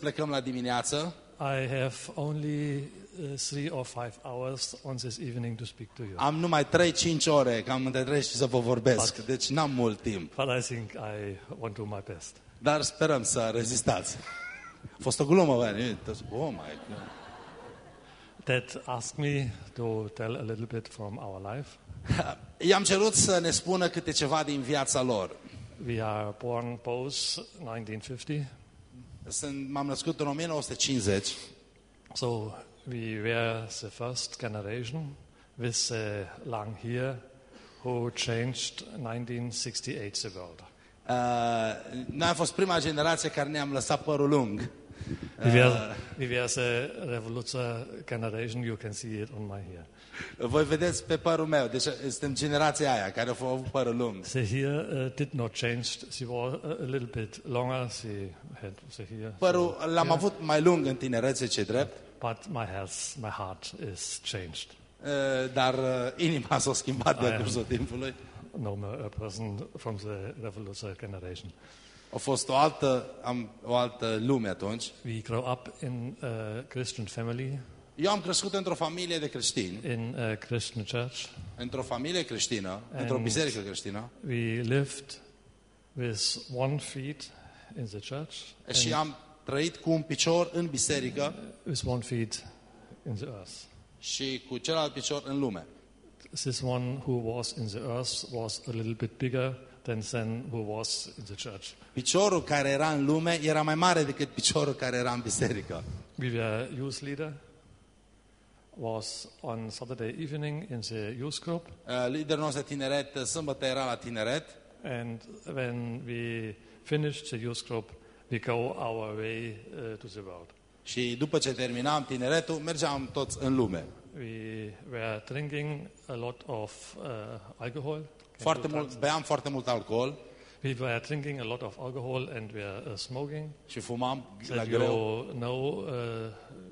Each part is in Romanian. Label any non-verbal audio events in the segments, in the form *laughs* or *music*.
plecăm la dimineață. I have only uh, three or five hours on this evening to speak to you. Am numai 3-5 ore, cam între 3 și să vă vorbesc, deci n-am mult timp. But I think I want to do my best. Dar sperăm să rezistați. A fost o glumă, bă, nu? Toți, Oh my God. Dad asked me to tell a little bit from our life. *laughs* I-am cerut să ne spună câte ceva din viața lor. We are born both 1950, Sunt, m-am născut în 1950, so we were the first generation with the long hair who changed 1968 the world. uh, noi am fost prima generație care ne-am lăsat părul lung. We were, we were the revolution generation, you can see it on my hair. Voi vedeți pe părul meu, deci suntem generația aia care au avut părul lung. The hair uh, did not change. She was a a little bit longer. She had the hair. Părul l-am avut mai lung în tinerețe, ce drept, But my health, my heart is changed. uh, dar uh, inima s-a schimbat de Aia. cursul timpului. No more a person from the revolution generation. A fost o altă, am, o altă lume atunci. We grow up in a Christian family, Eu am crescut într-o familie de creștini, in a Christian church. într-o familie creștină, într-o And- biserică creștină We lived with one feet in the church și am trăit cu un picior în biserică with one feet in the earth. și cu celălalt picior în lume. This one who was in the earth was a little bit bigger than then who was in the church. Piciorul care era în lume era mai mare decât piciorul care era în biserică. We were youth leader. Was on Saturday evening in the youth group, Uh, Liderul nostru de tineret, uh, sâmbătă era la tineret and when we finished the youth group, we go our way uh, to the world. și după ce terminam tineretul, mergeam toți în lume. We were drinking a lot of uh, alcohol. Can Foarte you mult, touch- beam foarte mult alcool We were drinking a lot of alcohol and we were uh, smoking. și fumam la As greu. you know, uh,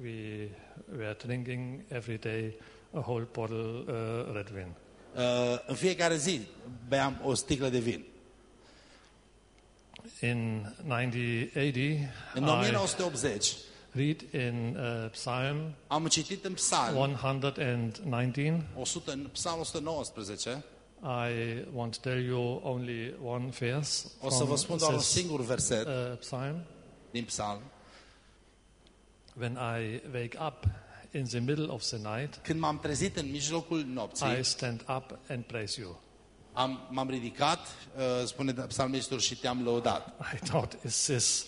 we were drinking every day a whole bottle uh, red wine. Uh, în fiecare zi beam o sticlă de vin. In 1980, În I 1980 read in uh, Psalm am citit în Psalm, 119. 100, în Psalm 119, I want to tell you only one verse o să vă spun doar un this singur verset uh, Psalm. din Psalm. When I wake up in the middle of the night, Când m-am trezit în mijlocul nopții, I stand up and praise you. am, m-am ridicat, uh, spune psalmistul, și te-am lăudat. I thought, is this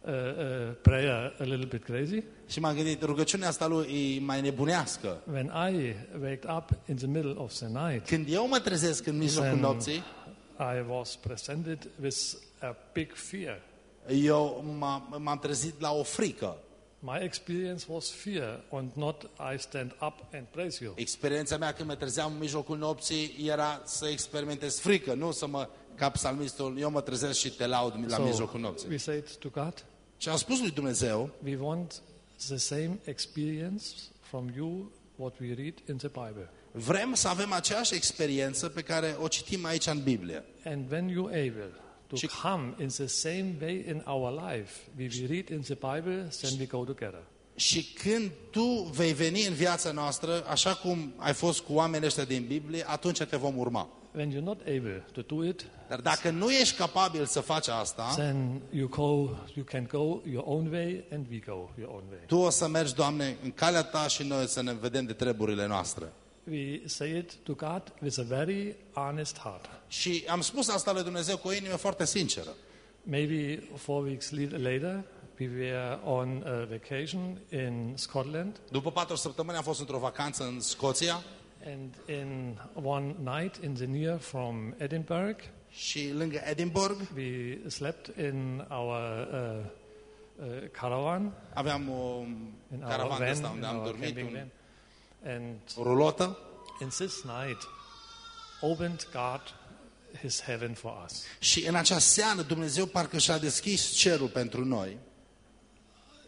uh, uh, prayer a little bit crazy? Și m-am gândit, rugăciunea asta lui e mai nebunească. When I waked up in the middle of the night, Când eu mă trezesc în mijlocul Then- nopții, I was presented with a big fear. eu m-am, m-am trezit la o frică. My experience was fear and not I stand up and praise you. Experiența mea când mă trezeam în mijlocul nopții era să experimentez frică, nu să mă, ca psalmistul, eu mă trezesc și te laud la mijlocul nopții. we said to God, Și am spus lui Dumnezeu, we want the same experience from you what we read in the Bible. vrem să avem aceeași experiență pe care o citim aici în Biblie. And when you're able to Și- come in the same way in our life, we we read in the Bible, then we go together. Și când tu vei veni în viața noastră, așa cum ai fost cu oamenii ăștia din Biblie, atunci te vom urma. When you're not able to do it, Dar dacă nu ești capabil să faci asta, then you go, you can go your own way, and we go your own way. tu o să mergi, Doamne, în calea ta și noi să ne vedem de treburile noastre. We say it to God with a very honest heart. Și am spus asta lui Dumnezeu cu o inimă foarte sinceră. Maybe four weeks le- later, we were on a vacation in Scotland, După patru săptămâni am fost într-o vacanță în Scoția and in one night in the near from Edinburgh, și lângă Edinburgh we slept in our uh, uh, caravan, aveam o in our caravan de ăsta van, unde in am our dormit, camping un, van, and o rulotă in this night, opened God His heaven for us. și în acea seară Dumnezeu parcă și-a deschis cerul pentru noi.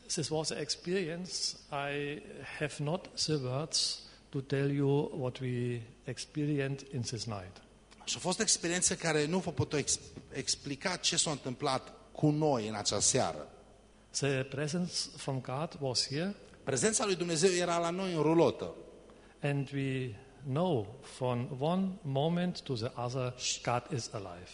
This was an experience. I have not the words to tell you what we experienced in this night. Și a fost o experiență care nu vă pot ex- explica ce s-a întâmplat cu noi în acea seară. The presence from God was here, Prezența lui Dumnezeu era la noi în rulotă. and we know from one moment to the other, God is alive.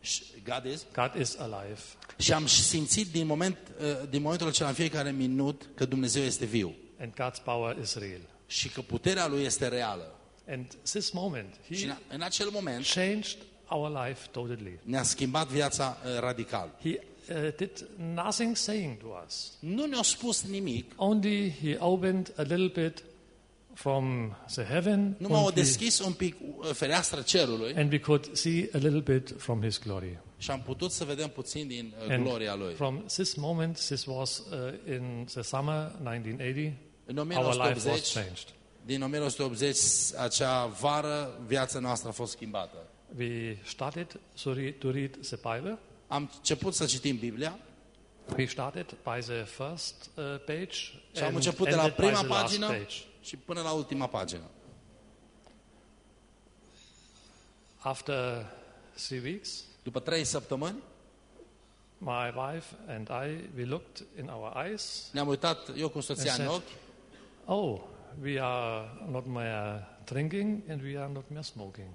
Și- God is? God is alive. Și am simțit din, moment, uh, din momentul acela în fiecare minut că Dumnezeu este viu And God's power is real. Și că puterea Lui este reală. And this moment, Și He în, în acel moment changed our life totally. ne-a schimbat viața uh, radical. He uh, did nothing saying to us. Nu ne-a spus nimic, Only He opened a little bit from the heaven nu m-au and we, deschis un pic uh, fereastra cerului and we could see a little bit from His glory. și am putut să vedem puțin din uh, And gloria Lui. from this moment, this was uh, in the summer 1980, În our life was 1980, changed. din 1980, acea vară, viața noastră a fost schimbată. We started to read, to read the Bible. Am început să citim Biblia We started by the first uh, page și am and început de la ended by prima the last pagină page. și până la ultima pagină. After three weeks, După trei săptămâni, my wife and I, we looked in our eyes. ne-am uitat eu cu soția în Exact. ochi Oh, we are not more drinking and we are not more smoking.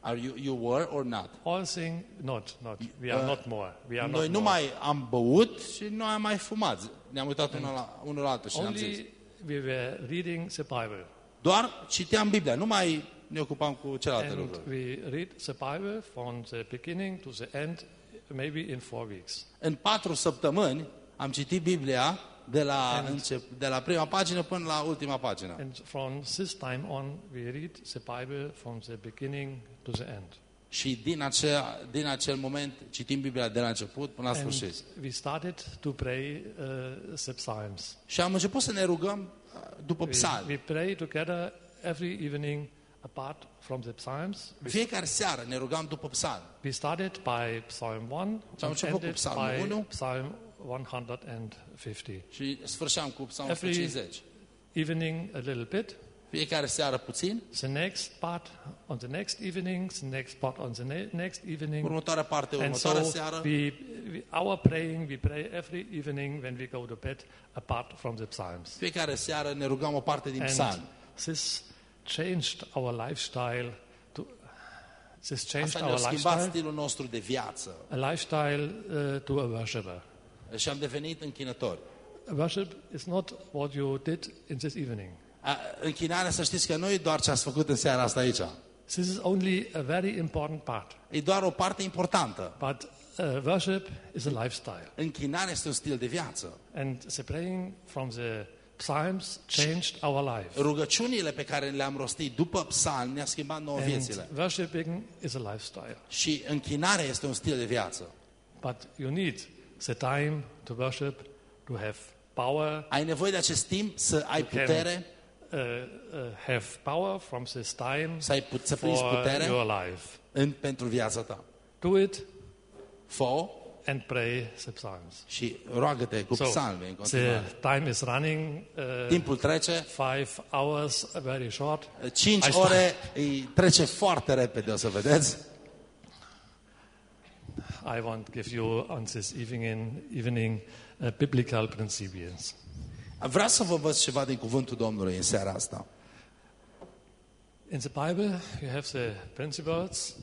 Are you, you were or not? All thing, not, not. We are Uh, not more. We are Noi not nu more. mai am băut și nu am mai fumat. Ne-am uitat unul la, unul la altul și ne-am zis. Only we were reading the Bible. Doar citeam Biblia, nu mai ne ocupam cu celelalte And lucruri. we read the Bible from the beginning to the end, maybe in four weeks. În patru săptămâni am citit Biblia de la, încep, de la prima pagină până la ultima pagină. And from this time on, we read the Bible from the beginning to the end. Și din, acea, din acel moment citim Biblia de la început până la And sfârșit. we started to pray uh, the psalms. Și am început să ne rugăm uh, după We, psalmi. we pray together every evening apart from the psalms. Fiecare seară ne rugam după psalmi. We started by Psalm 1 and început cu ended Psalmul by 1. Psalm 150. Și sfârșeam cu psalmul Every- 150. Evening a little bit, Fiecare seară puțin, the next part on the next evening, the next part on the ne- next evening. următoarea parte, And so următoarea seară. we, we, our praying, we pray every evening when we go to bed apart from the psalms. Fiecare seară ne rugam o parte din And psalmi. this changed our lifestyle. To, this changed Asta our ne-a schimbat lifestyle, stilul nostru de viață a lifestyle uh, to a worshipper. Și am devenit închinători. Worship is not what you did in this evening. A, Închinarea, să știți că nu e doar ce ați făcut în seara asta aici. This is only a very important part. E doar o parte importantă. But uh, worship is a lifestyle. Închinarea este un stil de viață. And the praying from the psalms changed our life. Rugăciunile pe care le-am rostit după psalm ne-a schimbat nouă viețile. And worshiping is a lifestyle. Și închinarea este un stil de viață. But you need the time to worship, to have power, Ai nevoie de acest timp să ai can- putere, uh, uh, have power from this time să, ai, put- să prinzi for putere your life. în, pentru viața ta. Do it fă and pray the psalms. și roagă-te cu So psalme în the continuare. time is running. Uh, Timpul trece, five hours, very short. 5 I start- ore îi trece foarte repede, o să vedeți. I want to give you on this evening, evening uh, biblical principles. Vreau să vă văd ceva din cuvântul Domnului în seara asta. In the Bible, you have the principles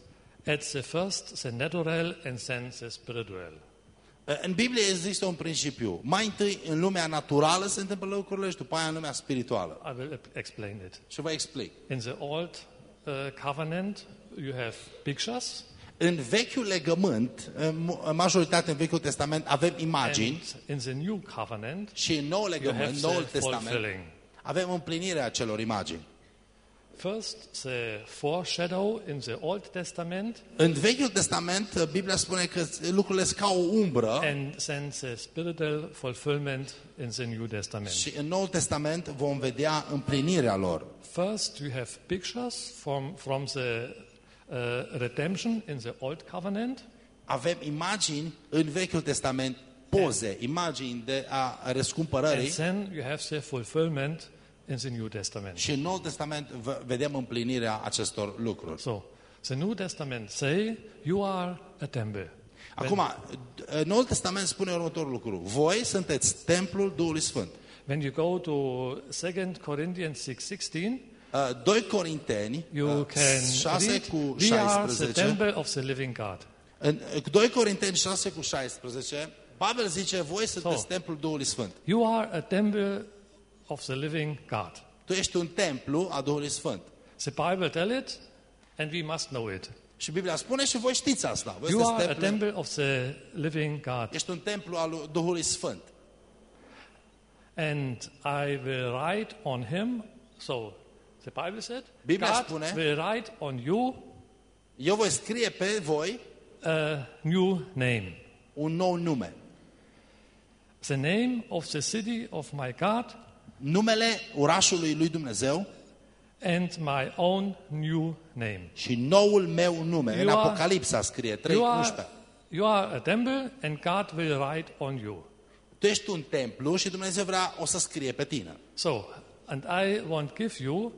at the first, the natural, and then the spiritual. În Biblie există un principiu. Mai întâi, în lumea naturală se întâmplă lucrurile și după aia în lumea spirituală. I will explain it. Și vă explic. In the Old uh, Covenant, you have pictures, În vechiul legământ, în în majoritate în Vechiul Testament, avem imagini and in the New Covenant, și în Noul you have legământ, Noul the Testament, fulfilling. avem împlinirea acelor imagini. First, the foreshadow in the Old Testament, În Vechiul Testament, Biblia spune că lucrurile sunt ca o umbră and then the spiritual fulfillment in the New Testament. și în Noul Testament vom vedea împlinirea lor. First, you have pictures from, from the uh, redemption in the Old Covenant, Avem imagini în Vechiul Testament, poze, imagini de a and răscumpărării then you have the fulfillment in the New Testament. și în Noul Testament v- vedem împlinirea acestor lucruri. So, the New Testament say you are a temple. Acum, Noul Testament spune următorul lucru. Voi sunteți templul Duhului Sfânt. When you go to 2 Corinthians 6:16, Uh, 2 Corinteni you uh, can 6 read, cu "We are the 16. temple of the living God." În 2 Corinteni 6 cu 16, Pavel zice, voi sunteți So. templul Duhului Sfânt. You are a temple of the living God. Tu ești un templu a Duhului Sfânt. The Bible tell it, and we must know it. Și Biblia spune și voi știți asta. Voi You sunteți are a templul, temple of the living God. ești un templu al lui Duhului Sfânt. And I will write on him, so the Bible said, Biblia God spune- will write on you Eu voi scrie pe voi a new name. un nou nume. The name of the city of my God Numele orașului lui Dumnezeu and my own new name. și noul meu nume. În You are- Apocalipsa scrie 3 You are, 11. you are a temple and God will write on you. Tu ești un templu și Dumnezeu vrea o să scrie pe tine. So, and I want give you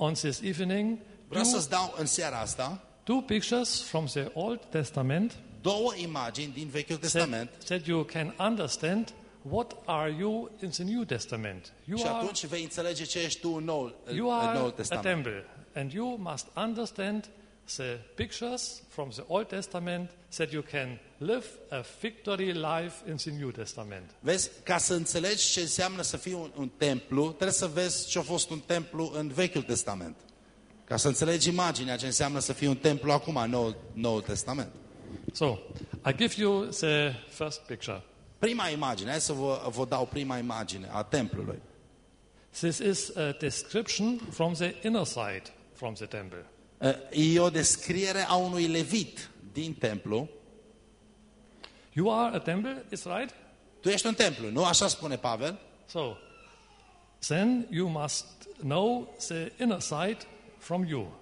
on this evening Vreau two, să-ți dau în seara asta two pictures from the Old Testament două imagini din Vechiul Testament that, that you can understand what are you in the New Testament. You și are, atunci vei înțelege ce ești tu în Noul, you în are Noul a Testament. temple and you must understand the pictures from the Old Testament that you can live a victory life in the New Testament. Vezi, ca să înțelegi ce înseamnă să fii un, un templu, trebuie să vezi ce a fost un templu în Vechiul Testament. Ca să înțelegi imaginea ce înseamnă să fii un templu acum, în Noul, Noul Testament. So, I give you the first picture. Prima imagine, hai să vă, vă dau prima imagine a templului. This is a description from the inner side from the temple. E o descriere a unui levit din templu. You are a temple, is right? Tu ești un templu, nu? Așa spune Pavel. So, then you must know the inner side from you.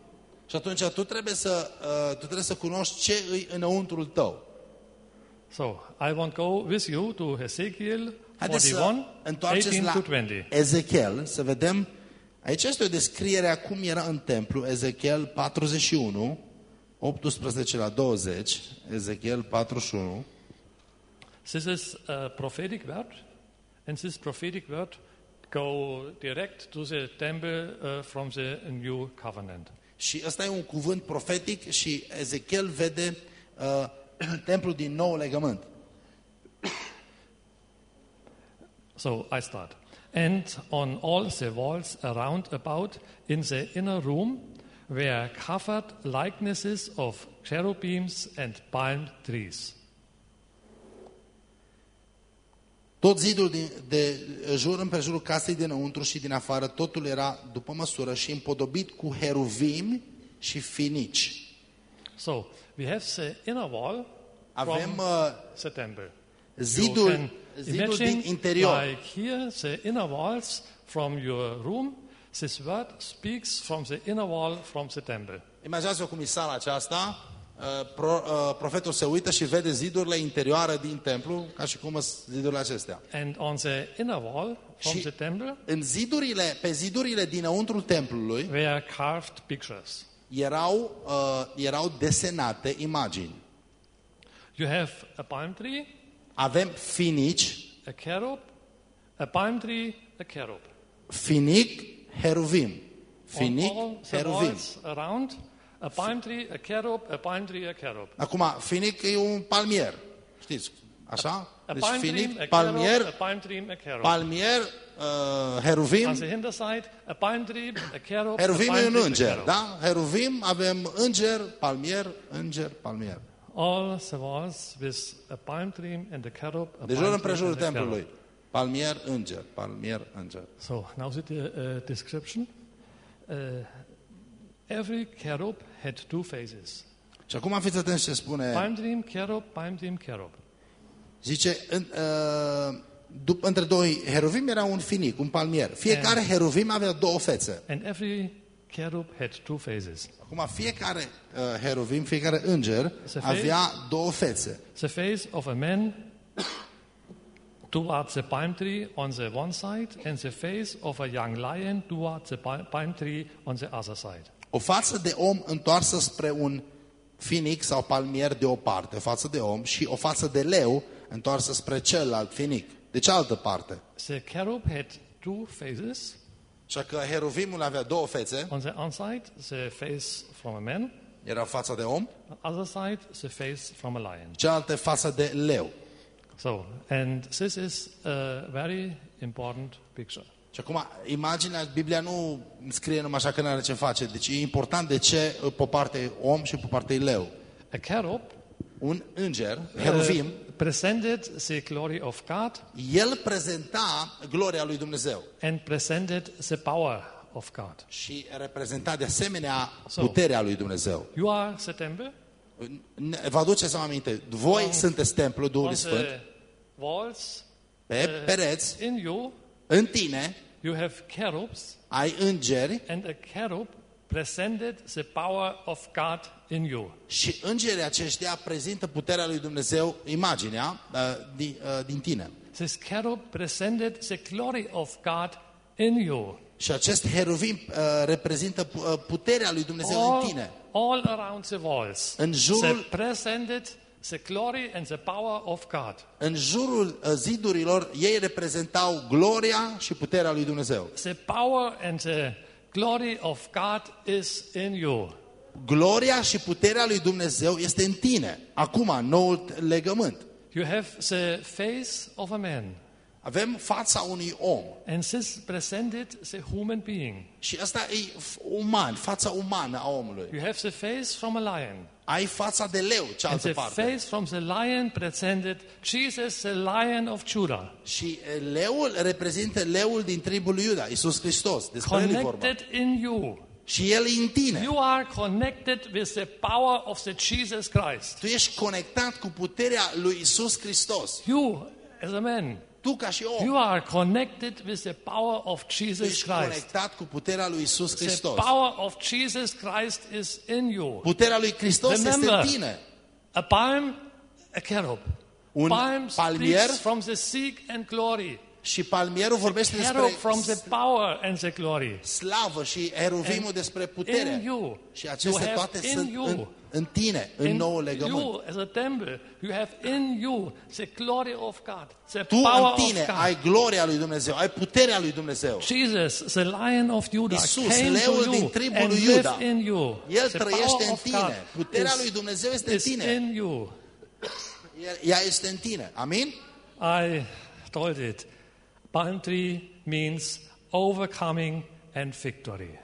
Și atunci tu trebuie să, uh, tu trebuie să cunoști ce îi înăuntrul tău. So, I want to go with you to Ezekiel Haideți să 41, întoarceți 18 la to 20. Ezechiel, să vedem. Aici este o descriere a cum era în templu. Ezechiel 41, 18 la 20. Ezechiel 41. This is a prophetic word, and this prophetic word go direct to the temple uh, from the new covenant. Și ăsta e un cuvânt profetic și Ezechiel vede uh, *clears throat* templul din nou legământ. So I start. And on all the walls around about in the inner room were covered likenesses of cherubims and palm trees. Tot zidul din, de jur împrejurul casei dinăuntru și din afară, totul era după măsură și împodobit cu heruvimi și finici. So we have the inner wall Avem from uh, the temple. Zidul, you can zidul din imagine interior. like here the inner walls from your room. This word speaks from the inner wall from the temple. Imaginează-vă cum e sala aceasta, uh, pro, uh, profetul se uită și vede zidurile interioare din templu, ca și cum sunt zidurile acestea. And on the inner wall from Și- the temple În zidurile, pe zidurile dinăuntrul templului were carved pictures. erau, uh, erau desenate imagini. You have a palm tree, Avem finici, a cherub, a palm tree, a cherub. finic, heruvim. On Finic, all the heruvim. walls around, a palm tree, a cherub, a palm tree, a cherub. Acum, finic e un palmier. Știți, așa? A Deci palm tree, finic, a cherub, a palmier, palm tree, a cherub. palmier, uh, heruvim. On the hinterside, a palm tree, a cherub, a Heruvim palm e un tree, a înger, cherub. da? Heruvim, avem înger, palmier, înger, palmier. All the walls with a palm tree and a cherub, a De jur palm tree împrejurul and a cherub. templului. Palmier, înger, palmier, înger. So now the uh, description. Uh, every cherub had two faces. Și acum fiți atenți ce spune. Palm tree, cherub, palm tree, cherub. Zice, în, uh, după, între doi heruvim era un finic, un palmier. Fiecare heruvim avea două fețe. And every cherub had two faces. Acum, fiecare uh, heruvim, fiecare înger Se fe- avea două fețe. The face of a man towards the palm tree on the one side, and the face of a young lion towards the pal- palm tree on the other side. O față de om întoarsă spre un finic sau palmier de o parte față de om și o față de leu întoarsă spre celălalt finic, de cealaltă parte. The cherub had two faces. Așa că heruvimul avea două fețe, On the one side, the face from a man. era fața de om, On the other side, the face from a lion. cealaltă fața de leu. So, and this is a very important picture. Și acum, imaginea, Biblia nu scrie numai așa că nu are ce face. Deci e important de ce pe o parte e om și pe o parte e leu. A cherub Un înger, uh, heruvim, presented the glory of God el prezenta gloria lui Dumnezeu and presented the power of God. și reprezenta de asemenea So. puterea lui Dumnezeu. You are the temple. Ne- Vă aduceți aminte, voi On- sunteți templul On Duhului Sfânt, the walls pe pereți, in you, în tine you have cherubs, ai îngeri and a cherub presented the power of God in you. și îngerii aceștia prezintă puterea lui Dumnezeu, imaginea, uh, din, uh, din tine. This cherub presented the glory of God in you. Și acest heruvim uh, reprezintă uh, puterea lui Dumnezeu în All, tine. all around the walls. În jurul- They presented the glory and the power of God. În jurul uh, zidurilor, ei reprezentau gloria și puterea lui Dumnezeu. The power and the glory of God is in you. Gloria și puterea lui Dumnezeu este în tine. Acum, în noul legământ. You have the face of a man. Avem fața unui om. And this presented the human being. Și asta e f- uman, fața umană a omului. You have the face from a lion. Ai fața de leu, And cealaltă the parte. face from the lion presented Jesus, the lion of Judah. Și e, leul reprezintă leul din tribul lui Iuda, Iisus Hristos. Despre el e vorba. Connected in you. Și el e în tine. You are connected with the power of the Jesus Christ. Tu ești conectat cu puterea lui Isus Hristos. You, as a man, Tu ca și om, you are connected with the power of tu Jesus ești Christ. conectat cu puterea lui Isus The Hristos. power of Jesus Christ is in you. Puterea lui Hristos este Remember, în tine. A palm, a cherub. Un palm palmier speaks from the seek and glory. Și palmierul vorbește Cherub despre from the power and the glory. slavă și eruvimul despre In putere. you. Și You acestea have toate in sunt you. în, în tine, în In noul legământ. you, as a temple, you have in you the glory of God, the Tu power în tine of God. ai gloria lui Dumnezeu, ai puterea lui Dumnezeu. Jesus, the Lion of Judah, Iisus, came leul to din you tribul and lui live Iuda. in you. El the trăiește power în of tine. God Puterea is- lui Dumnezeu este în is tine. in you. El- Ea este în tine. Amin? I told it. Palm tree means overcoming and victory.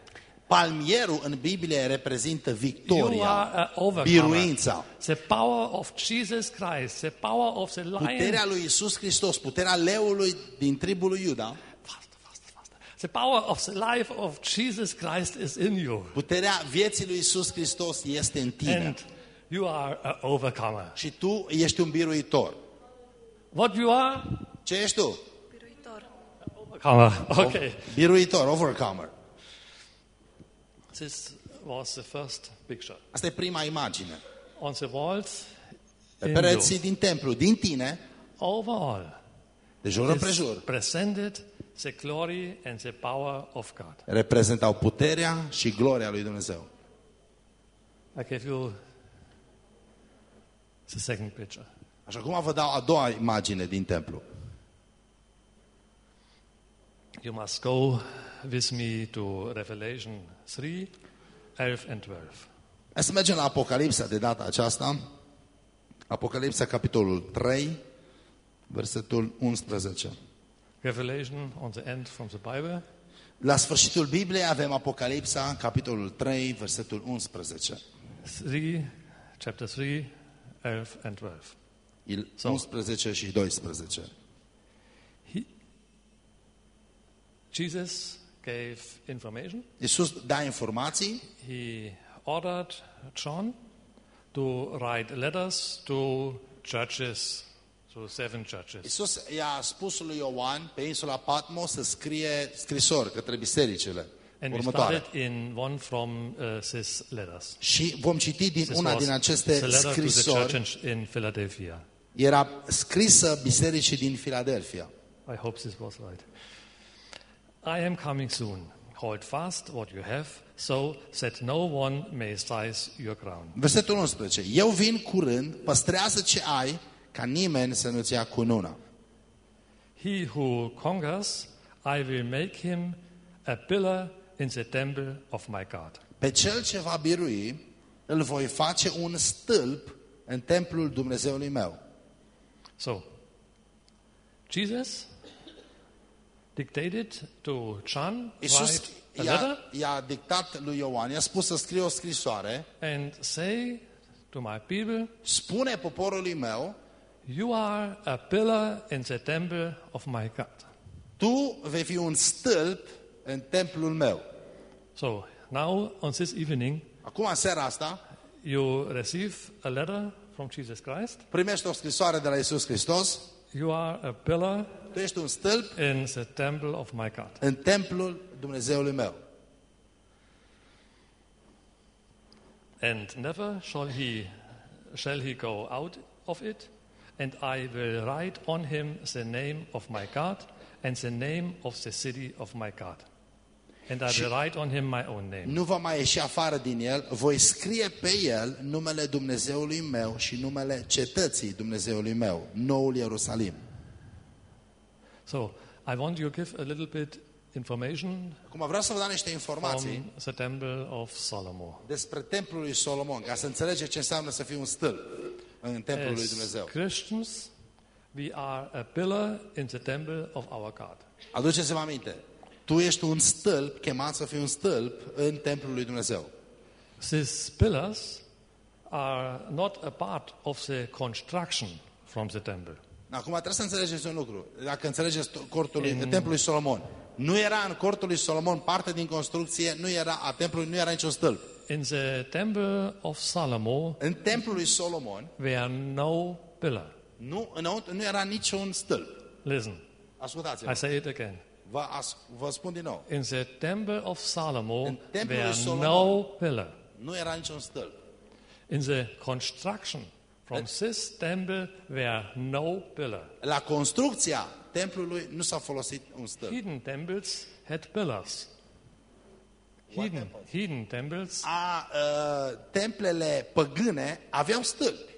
Palmierul în Biblie reprezintă You victoria, are an overcomer. biruința. The power of Jesus Christ, the power of the lion. Puterea lui Isus Hristos, puterea leului din tribul lui Iuda, Faster, faster, faster. The power of the life of Jesus Christ is in you. puterea vieții lui Isus Hristos este în tine. And you are an overcomer. Și tu ești un biruitor. What you are? Ce ești tu? Biruitor. Overcomer. *laughs* Okay. Biruitor, overcomer. This was the first picture. Asta e prima imagine. On the walls, Pe in pereții you. din templu, din tine, overall, de jur is împrejur, presented the glory and the power of God. reprezentau puterea și gloria lui Dumnezeu. I give you the second picture. Așa cum vă dau a doua imagine din templu. You must go with me to Revelation 3, 11 and 12. Hai să mergem la Apocalipsa de data aceasta. Apocalipsa, capitolul 3, versetul 11. Revelation on the end from the Bible. La sfârșitul Bibliei avem Apocalipsa, capitolul 3, versetul 11. 3, chapter 3, 11 and 12. Il- So. 11 și 12. He, Jesus gave information. Iisus da informații, He ordered John to write letters to churches, to seven churches. Iisus i-a spus lui Ioan pe insula Patmos să scrie scrisori către bisericile And we următoare. started in one from uh, these letters. Și vom citi din This una was din aceste the letter to the scrisori. church in, in Philadelphia. Era scrisă bisericii din Filadelfia. I hope this was right. I am coming soon. hold fast what you have, so that no one may seize your crown. Versetul 11. Eu vin curând, păstrează ce ai, ca nimeni să nu-ți ia cununa. He who conquers, I will make him a pillar in the temple of my God. Pe cel ce va birui, îl voi face un stâlp în templul Dumnezeului meu. So, Jesus dictated to John, Iisus write a i-a, letter i-a dictat lui Ioan, i-a spus să scrie o scrisoare, and say to my people, spune poporului meu, You are a pillar in the temple of my God. tu vei fi un stâlp în templul meu. So, now on this evening, Acum, în seara asta, you receive a letter from Jesus Christ. primești o scrisoare de la Iisus Hristos, You are a pillar tu ești un stâlp in the temple of my God. în templul Dumnezeului meu. And never shall he shall he go out of it, and I will write on him the name of my God and the name of the city of my God. And I will write on him my own name. Nu va mai ieși afară din el, voi scrie pe el numele Dumnezeului meu și numele cetății Dumnezeului meu, noul Ierusalim. So I want you to give a little bit information Acum vreau să vă dau niște informații from the temple of Solomon. despre templul lui Solomon, ca să înțelegeți ce înseamnă să fii un stâlp în templul lui As Dumnezeu. Christians, we are a pillar in the temple of our God. Aduceți-vă aminte, tu ești un stâlp, chemat să fii un stâlp în templul lui Dumnezeu. These pillars are not a part of the construction from the temple. Acum trebuie să înțelegeți un lucru. Dacă înțelegeți cortul lui, templul lui Solomon, nu era în cortul lui Solomon parte din construcție, nu era a templului, nu era niciun stâlp. In the temple of Solomon În templul lui Solomon were no pillar. nu, înăuntru, nu era niciun stâlp. Listen, Ascultați-mă, I say it again. vă, as, vă spun din nou. In the temple of Solomon In temple were of Solomon. no pillar. Nu era niciun stâlp. In the construction from this temple were no pillar. La construcția templului nu s-a folosit un stâlp. Hidden temples had pillars. Hidden, hidden temples, A, uh, templele păgâne aveau stâlpi.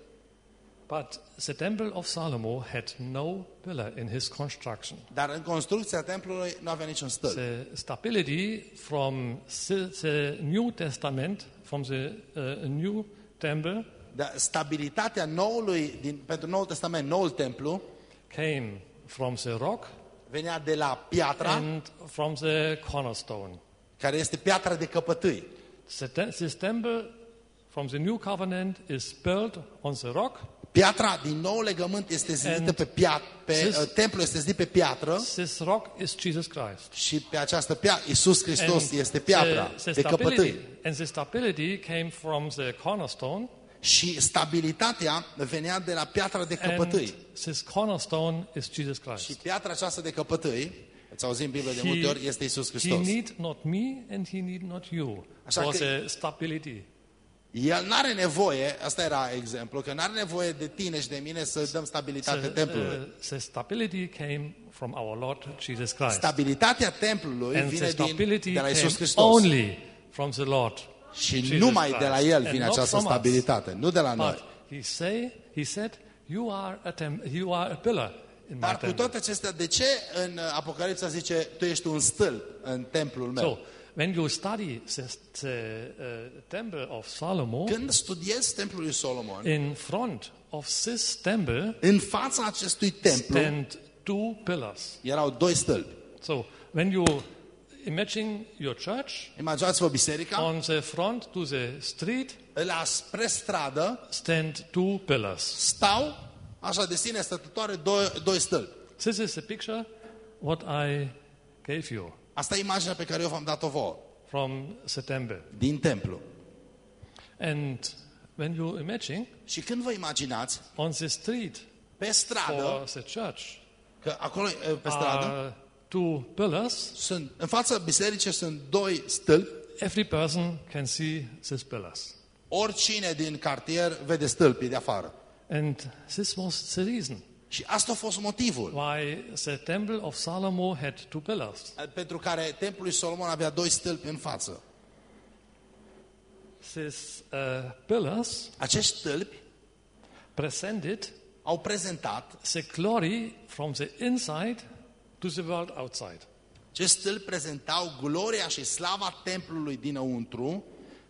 but the temple of Solomon had no pillar in his construction. Dar în construcția templului nu avea niciun stâlp. The stability from the, the New Testament, from the uh, New Temple, Dar stabilitatea noului, din, pentru Noul Testament, noul templu, came from the rock venea de la piatra, and from the cornerstone. care este piatra de căpătâi. The te- This temple from the New Covenant is built on the rock. Piatra din nou legământ este zidită And pe piatră, pe, this- uh, templul este zidit pe piatră This rock is Jesus Christ. și pe această piatră, Iisus Hristos este piatra the, the de stability, căpătâi. and the stability came from the cornerstone, Și stabilitatea venea de la piatra de and căpătâi. this cornerstone is Jesus Și Christ. piatra aceasta de căpătâi, îți auzim în Biblie de multe ori, este Iisus he Hristos. need not me and he need not you Așa for că- the stability. El nu are nevoie, asta era exemplu, că nu are nevoie de tine și de mine să dăm stabilitate The, templului. uh, the stability came from our Lord Jesus Christ. Stabilitatea templului and the vine din, stability de la came Iisus Hristos. only from the Lord Și Jesus numai de Christ, la El and vine not această from us. stabilitate, nu de la But noi. he, say, he said, you are, a tem- you are a pillar in my Dar cu temple. toate acestea, de ce în Apocalipsa zice, tu ești un stâlp în templul meu? So, when you study the, the uh, temple of Solomon, Când studiezi templul lui Solomon, in front of this temple în fața acestui templu stand two pillars. erau doi stâlpi. So, when you imagine your church Imaginați-vă biserica, on the front to the street, la spre stradă stand two pillars. stau așa de sine stătătoare doi, doi stâlpi. This is the picture what I gave you Asta e imaginea pe care eu v-am dat-o vouă, from the temple. din templu. And when you imagine Și când vă imaginați, on the street pe stradă, for the church că acolo pe stradă, are two pillars, sunt, în fața bisericii sunt doi stâlpi, every person can see these pillars. oricine din cartier vede stâlpii de afară. And this was the reason. Și asta a fost motivul why the temple of Solomon had two pillars. pentru care templul lui Solomon avea doi stâlpi în față. These uh, pillars Acești stâlpi presented au prezentat, the glory from the inside to the world outside. acești stâlpi prezentau gloria și slava templului dinăuntru,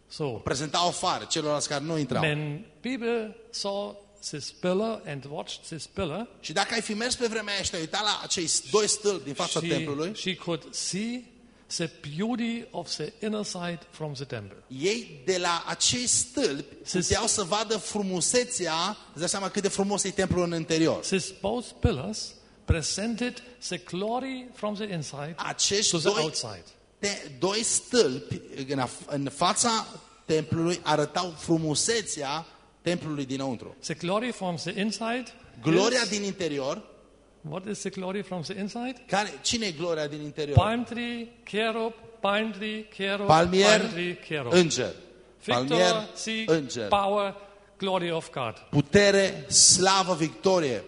So, prezentau afară celorlalți care nu intrau. when people saw this pillar and watched this pillar, Și dacă ai fi mers pe vremea aia și te-ai uitat la acei doi stâlpi din fața she, templului, she could see the beauty of the inner side from the temple. ei de la acei stâlpi Se- puteau să vadă frumusețea, îți dai seama cât de frumos e templul în interior. These both pillars presented the glory from the inside Acești to the doi, outside. te, doi stâlpi în, af- în fața templului arătau frumusețea templului dinăuntru. The glory from the inside. Gloria is- din interior, what is the glory from the inside? care, cine e gloria din interior? Palm tree, cherub, palm tree, cherub, Palmier, palm tree, cherub. înger. Palmier, Victor, see, înger. power, glory of God. Putere, slavă, victorie.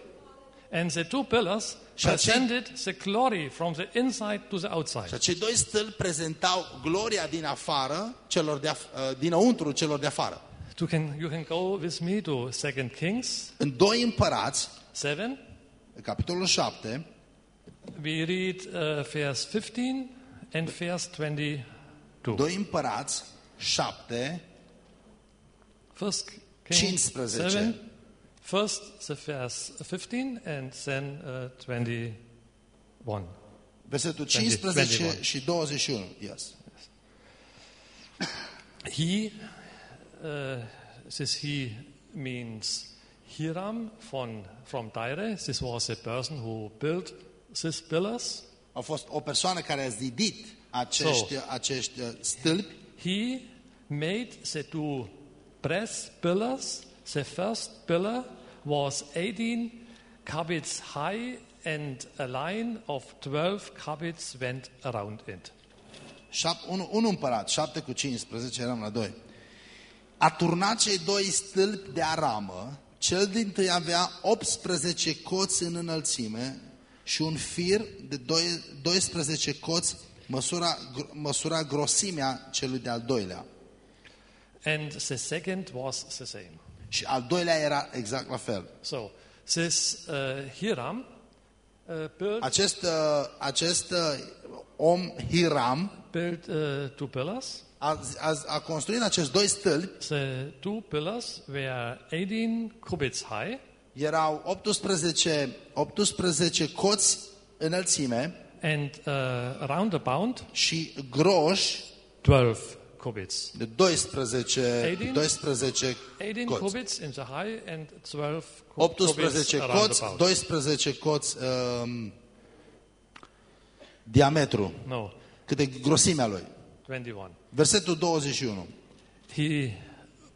And the two pillars Și acei- presented the glory from the inside to the Și outside. acei doi stâlpi prezentau gloria din afară, celor de af- uh, dinăuntru celor de afară. You can, you can go with me to 2 Kings În doi împărați, 7. în capitolul 7, We read uh, verse 15 and verse 22. doi împărați, 7, First Kings 15. 7, first the verse 15 and then uh, 21. versetul 20, 15 21. și 21. Yes. He, uh, this he means Hiram from, from Tyre. This was a person who built these pillars. A fost o persoană care a zidit acești, So. acești uh, stâlpi. He made the two brass pillars. The first pillar was 18 cubits high and a line of 12 cubits went around it. Șap, un, un împărat, 7 cu 15, eram la 2. A turnat cei doi stâlpi de aramă, cel din tâi avea 18 coți în înălțime și un fir de doi- 12 coți măsura, gr- măsura grosimea celui de-al doilea. And the second was the same. Și al doilea era exact la fel. So, this uh, Hiram uh, built, Acest, uh, acest uh, om, Hiram, built uh, two pillars. a, a, a construit acești doi stâlpi, The two pillars were 18 cubits high erau 18, 18 coți înălțime and uh, roundabout și groși 12 cubits. de 12, 18? 12 18 coți. cubits in the high and 12 cu- 18 cubits coți, roundabout. 12 coți um, diametru, No, cât e grosimea lui. 21. Versetul 21. He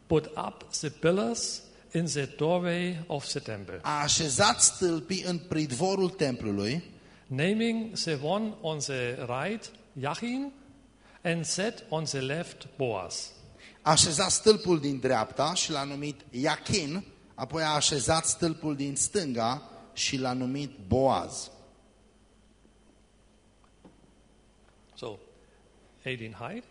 put up the pillars in the doorway of the temple, A așezat stâlpii în pridvorul templului, naming the one on the right Jachin and set on the left Boaz. a așezat stâlpul din dreapta și l-a numit Iachin, apoi a așezat stâlpul din stânga și l-a numit Boaz. So, 18 height,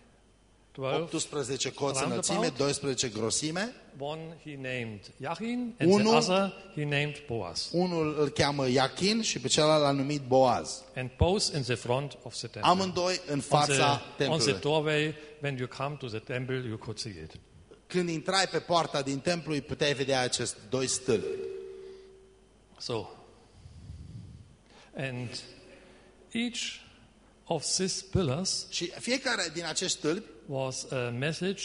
12, 18 coți Roundabout. înălțime, 12 grosime. One he named Jachin and the Unul- other he named Boaz. Unul îl cheamă Iachin și pe celălalt l-a numit Boaz. And both in the front of the temple. Amândoi în on fața the, on the templului. doorway, when you come to the temple, you could see it. Când intrai pe poarta din templu, îi puteai vedea acest doi stâlpi. So, and each of these pillars Și fiecare din acești stâlpi, was a message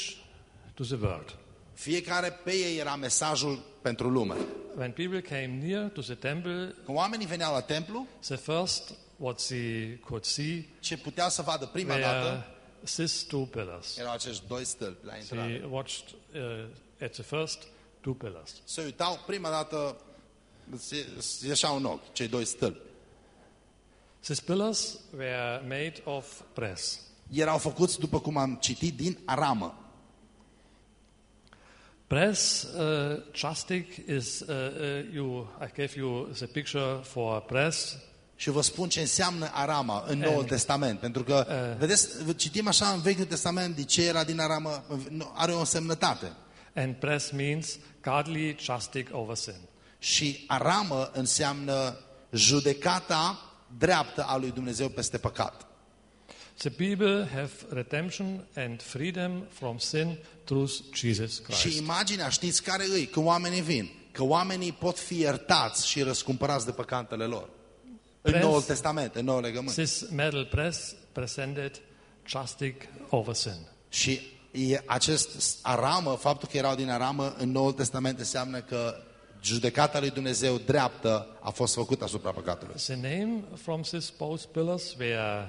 to the world. Fiecare pe ei era mesajul pentru lume. When people came near to the temple, Când oamenii veneau la templu, the first what they could see ce puteau să vadă prima dată were these two pillars. erau acești doi stâlpi la intrare. They watched uh, at the first two pillars. Se uitau prima dată, se- se ieșeau în ochi, cei doi stâlpi. These pillars were made of brass. Erau făcuți, după cum am citit, din aramă. Brass uh, chastic is, uh, uh, you, I gave you the picture for brass. Și vă spun ce înseamnă arama în Noul Testament. Pentru că, vedeți, citim așa în Vechiul Testament de ce era din aramă, are o însemnătate. And brass means godly chastic over sin. Și aramă înseamnă judecata dreaptă a lui Dumnezeu peste păcat. The people have redemption and freedom from sin through Jesus Christ. Și imaginea, știți care îi? Că oamenii vin. Că oamenii pot fi iertați și răscumpărați de păcatele lor. În Press- Noul Testament, în Noul Legământ. This metal press presented chastic over sin. Și e acest aramă, faptul că erau din aramă, în Noul Testament înseamnă că judecata lui Dumnezeu dreaptă a fost făcută asupra păcatului. The name from these both pillars were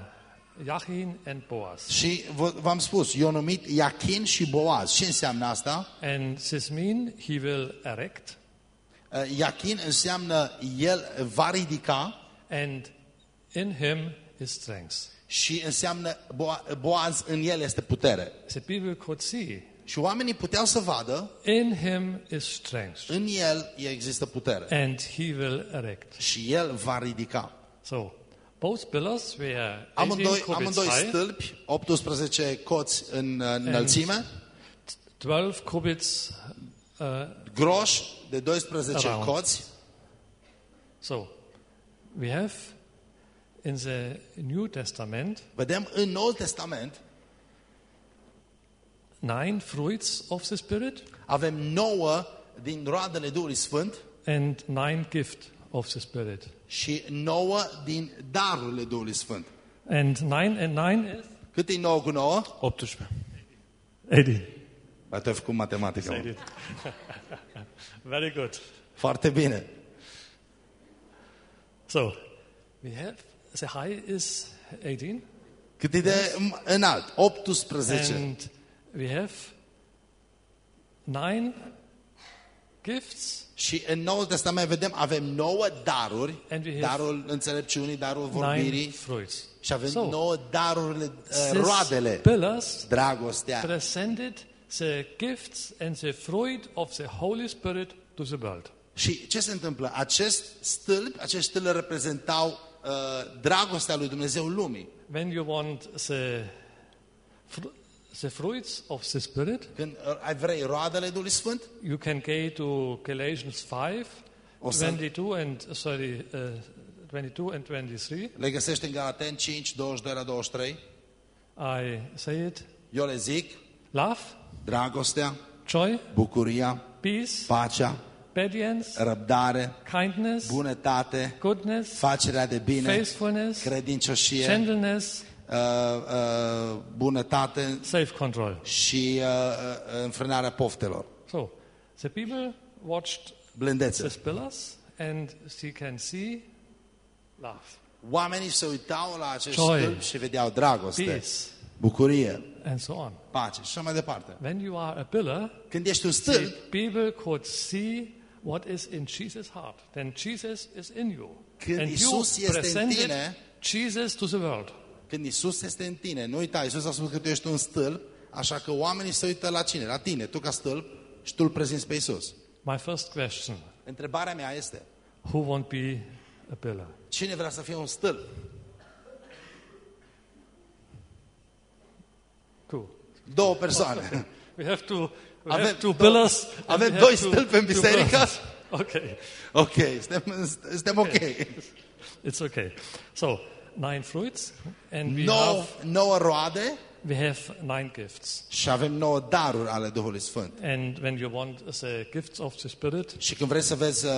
Jachin and Boaz. Și v- v-am spus, eu numit Iachin și Boaz. Ce înseamnă asta? And this mean he will erect Uh, Iachin înseamnă el va ridica and in him is strength. și înseamnă Bo- Boaz în el este putere. The people could see Și oamenii puteau să vadă, in him is strength în el există putere. and he will erect. Și el va ridica. So both pillars were 18 Amândoi, cubits amândoi high, stâlpi, 18 coți în uh, înălțime, 12 cubits. Uh, groși de 12 Around. coți. so we have in the New Testament Vedem în Noul Testament nine fruits of the Spirit avem nouă din roadele Duhului Sfânt and nine gift of the Spirit. Și nouă din darurile Duhului Sfânt. And nine and nine is Cât e nouă cu nouă? 18. 18. Bă, tu ai făcut matematică. mă. 18. Very good. Foarte bine. So we have the high is 18 Cât e de înalt? 18. and we have nine gifts Și în Noul Testament vedem, avem nouă daruri, And we have darul înțelepciunii, darul nine vorbirii fruits. și avem So, nouă darurile, uh, these roadele, pillars dragostea. presented the gifts and the fruit of the Holy Spirit to the world. Și ce se întâmplă? Acest stâlp, acești stâlpi reprezentau uh, dragostea lui Dumnezeu lumii. When you want the, fru- the fruits of the Spirit, Când uh, ai vrei roadele Duhului Sfânt, you can go to Galatians 5, O să- 22 and, sorry, uh, 22 and 23. le găsești în Galaten 5, 22 la 23. I say it. Eu le zic, Love, dragostea, joy, bucuria, peace, pacea, obedience, răbdare, kindness, bunătate, goodness, facerea de bine, faithfulness, credincioșie, gentleness, uh, uh, bunătate self-control. și uh, uh, înfrânarea poftelor. So, the people watched Blândețe. these pillars and she can see love, Oamenii se uitau la acest Joy. stâlp și vedeau dragoste, peace, bucurie, and so on. pace și așa mai departe. When you are a pillar, Când ești un the stâlp, people could see what is in Jesus' heart. Then Jesus is in you. Când and you Isus este în presented tine- Jesus to the world. Când Isus este în tine, nu uita, Isus a spus că tu ești un stâlp, așa că oamenii se uită la cine? La tine, tu ca stâlp și tu îl prezinți pe Isus. My first question, Întrebarea mea este, who won't be a pillar? cine vrea să fie un stâlp? Two. Două persoane. We have to, we Avem have two două- pillars. and avem we doi have two- stâlpi în two biserică? pillars. Okay, Ok, suntem, suntem ok. it's okay. So, nine fruits, and we Nouă, have, nouă roade we have nine gifts. și avem nouă daruri ale Duhului Sfânt. And when you want the gifts of the Spirit, Și când vreți să vezi uh,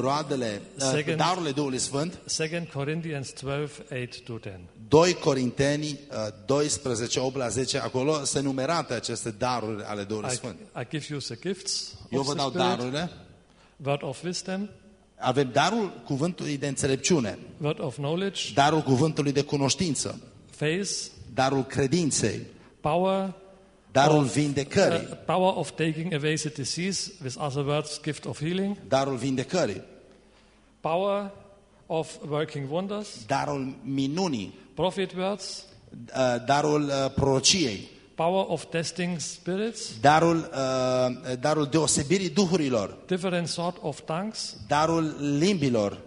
roadele, uh, Second. darurile Duhului Sfânt, 2 Corinthians 12, 8 to 10. 2 Corinteni uh, 12, 8 la 10, acolo se numerate aceste daruri ale Duhului I, Sfânt. I give you the gifts Eu of vă the dau Spirit, darurile. word of wisdom, Avem darul cuvântului de înțelepciune, word of knowledge, darul cuvântului de cunoștință, faith, darul credinței, power, darul Of, vindecării, uh, power of taking away the disease, with other words, gift of healing, darul vindecării, power of working wonders, darul minunii, prophet words, uh, darul uh, prorociei, power of testing spirits, darul, uh, darul deosebirii duhurilor, different sort of tongues, darul limbilor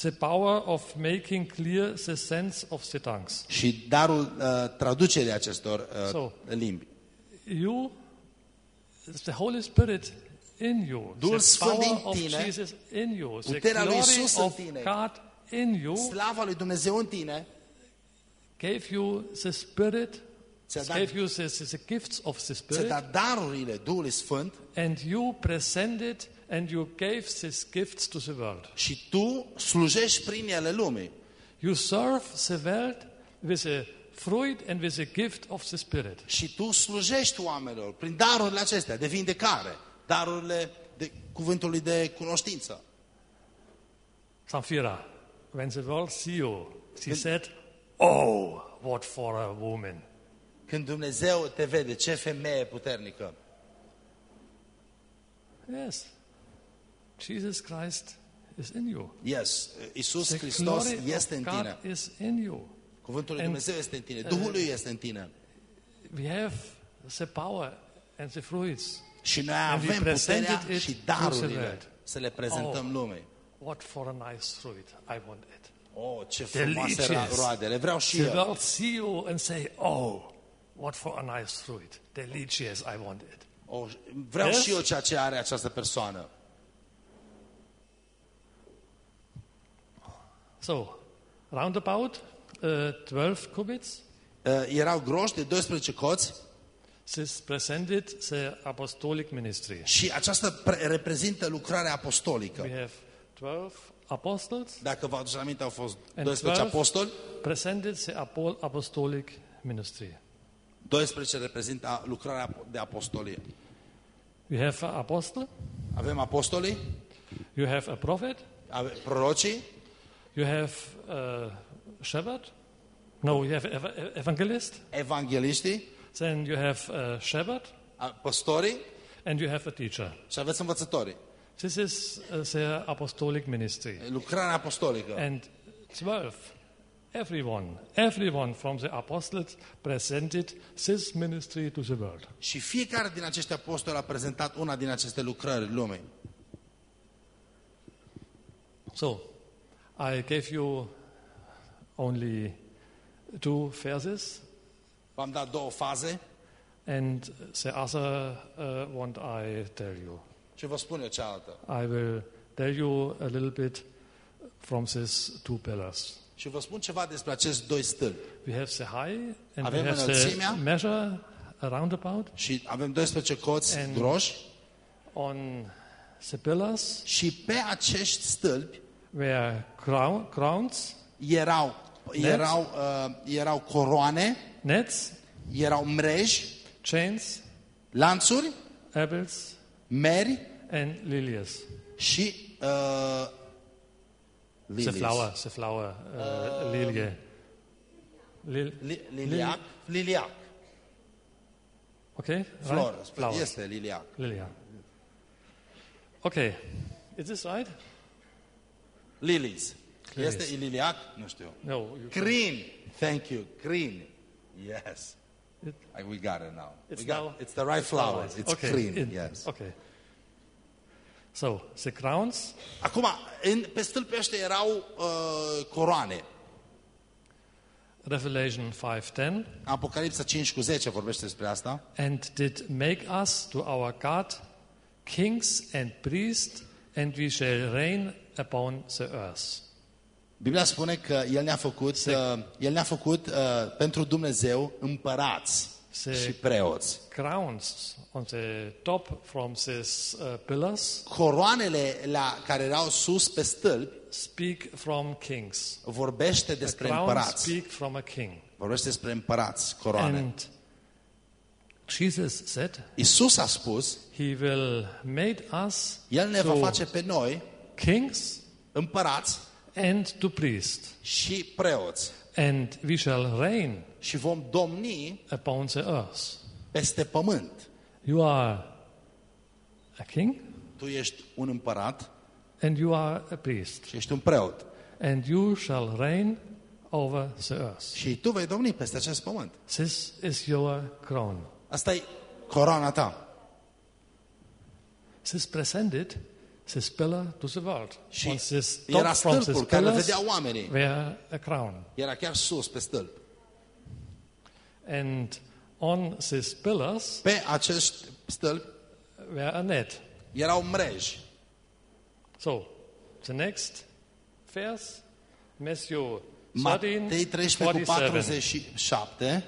the power of making clear the sense of the tongues. și darul uh, traducerii acestor uh, So. limbi. You, the Holy Spirit in you, Duhul the Sfânt power din of tine, Jesus in you, the puterea lui glory Isus în of tine. God in you Slava lui Dumnezeu în tine gave you the Spirit, ți-a dat, gave you the, the, the gifts of the ți-a Spirit, dat darurile Duhului Sfânt and you presented and you gave these gifts to the world. și tu slujești prin ele lumii. You serve the world with a fruit and with a gift of the Spirit. Și tu slujești oamenilor prin darurile acestea de vindecare, darurile de cuvântului de cunoștință. Samphira, when the world see you, she said, Oh, what for a woman. Când Dumnezeu te vede, ce femeie puternică. Yes, Jesus Christ is in you. Yes, Iisus The Hristos glory este of în God tine. is in you. Cuvântul lui And- Dumnezeu este în tine. Duhul lui este în tine. We have the power and the fruits. Și noi And we avem presented puterea it și to the darurile world. să le prezentăm Oh. lumii. What for a nice fruit. I want it. Oh, ce frumoase Delicious. roade, le vreau și The eu. world see you and say, Oh, what for a nice fruit. Delicious, I want it. Oh, vreau Yes? și eu ceea ce are această persoană. So, roundabout uh, 12 cubits, Uh, erau groși de 12 coți this presented the apostolic ministry. și aceasta pre- reprezintă lucrarea apostolică. We have 12 apostles Dacă vă aduceți aminte, au fost And 12 12 apostoli, presented the apo- apostolic ministry. 12 reprezintă lucrarea de apostolie. We have an apostle, Avem apostolii, you have a prophet, avem prorocii, you have a shepherd. No, you have ev- evangelist. evangeliștii, Then you have a shepherd, a- păstorii and you have a teacher. și aveți învățătorii. This is uh, the apostolic ministry. Lucrarea apostolică. And 12, everyone, everyone from the apostles presented this ministry to the world. Și fiecare din acești apostoli a prezentat una din aceste lucrări lumii. So, I gave you only two verses, V-am dat două faze and the other uh, one I tell you. și vă spun eu cealaltă. I will tell you a little bit from these two pillars. Și vă spun ceva despre acești doi stâlpi. We have the high and Avem we have the înălțimea. measure around about Și avem 12 coți And- groși on the pillars și pe acești stâlpi were crown, crowns, erau, erau, uh, erau coroane, nets, erau mreji, chains, lanțuri, apples, meri and lilies. și uh, The lilies. flower, the flower, uh, lilie. Lil, Li, liliac, liliac, okay, right? flor, Flower, este liliac. lilia. Okay, is this right? Lilies. Lilies. Este liliac? Nu știu. No. Green. Thank you. Green. Yes. It- I- we got it now. It's we got, now- it's the right flowers. It's okay, green. in- Yes. Okay. So the crowns Acum, în, pe stâlpii ăștia erau uh, coroane. Revelation 5:10 Apocalipsa 5 cu 10 vorbește despre asta. and did make us to our God kings and priests and we shall reign upon the earth. Biblia spune că El ne-a făcut, uh, El ne-a făcut uh, pentru Dumnezeu împărați Se- și preoți. Crowns on the top from these uh, pillars Coroanele la care erau sus pe stâlpi speak from kings. vorbește The despre crowns împărați. speak from a king. Vorbește despre împărați, coroane. And Jesus said Isus a spus, he will make us El ne va to face pe noi kings împărați and to priests și preoți and we shall reign și vom domni upon the earth. peste pământ. You are a king Tu ești un împărat and you are a priest și ești un preot and you shall reign over the earth. și tu vei domni peste acest pământ. This is your crown. Asta e coroana ta. This presented this pillar to the world. Și On this era top from this stâlpul care îl pillars vedeau oamenii. were a crown. Era chiar sus pe stâlp. And on these pillars Pe acest stâlp were a net. erau mreji. So, the next verse, Matthew 13, Matei 13 cu 47. 47.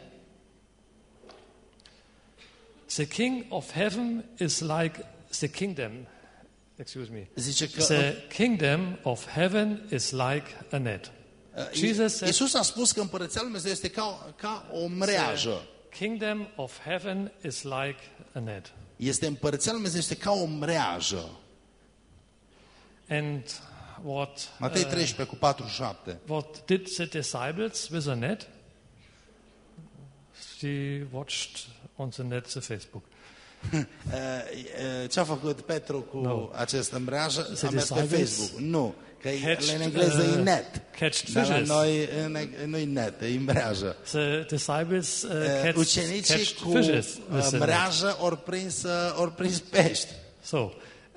The king of heaven is like the kingdom, excuse me. Zice că The kingdom of heaven is like a net. Jesus said, Iisus a spus că împărăția lui Dumnezeu este ca, ca o mreajă. kingdom of heaven is like a net. Este împărăția lui Dumnezeu este ca o mreajă. And what, Matei uh, 13 cu 47. what did the disciples with a net? She watched on the net the Facebook. *laughs* Uh, uh, Ce a făcut Petru cu No. această mreajă? The A mers pe disciples Facebook. Nu, că e- catched, în engleză e uh, net. catched Dar la fishes. noi în- nu e net, e mreajă. The disciples uh, Uh, catched, Ucenicii catched cu fishes uh, with the net. mreajă ori prins, uh, ori prins pești. So,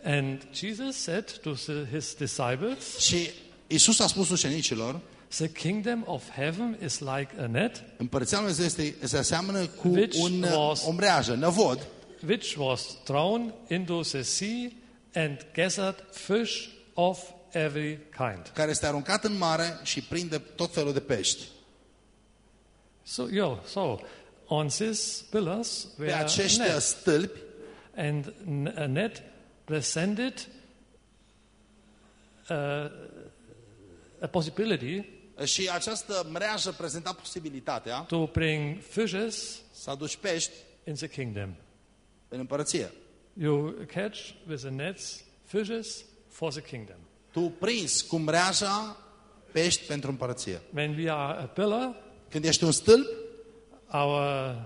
and Jesus said to the, his disciples, Și Iisus a spus ucenicilor, The kingdom of heaven is like a net împărăția lui Dumnezeu este, se aseamnă cu Which un, was- o mreajă, năvod, which was thrown into the sea and gathered fish of every kind. care este aruncat în mare și prinde tot felul de pești. So, yo, so on these pillars Pe were acești net, stâlpi and n- a net presented uh, a possibility și această mreajă prezenta posibilitatea to bring fishes să aduci pești in the kingdom. În împărăție. You catch with the nets fishes for the kingdom. Tu prinzi cu mreaja pești pentru împărăție. When we are a pillar, Când ești un stâlp, our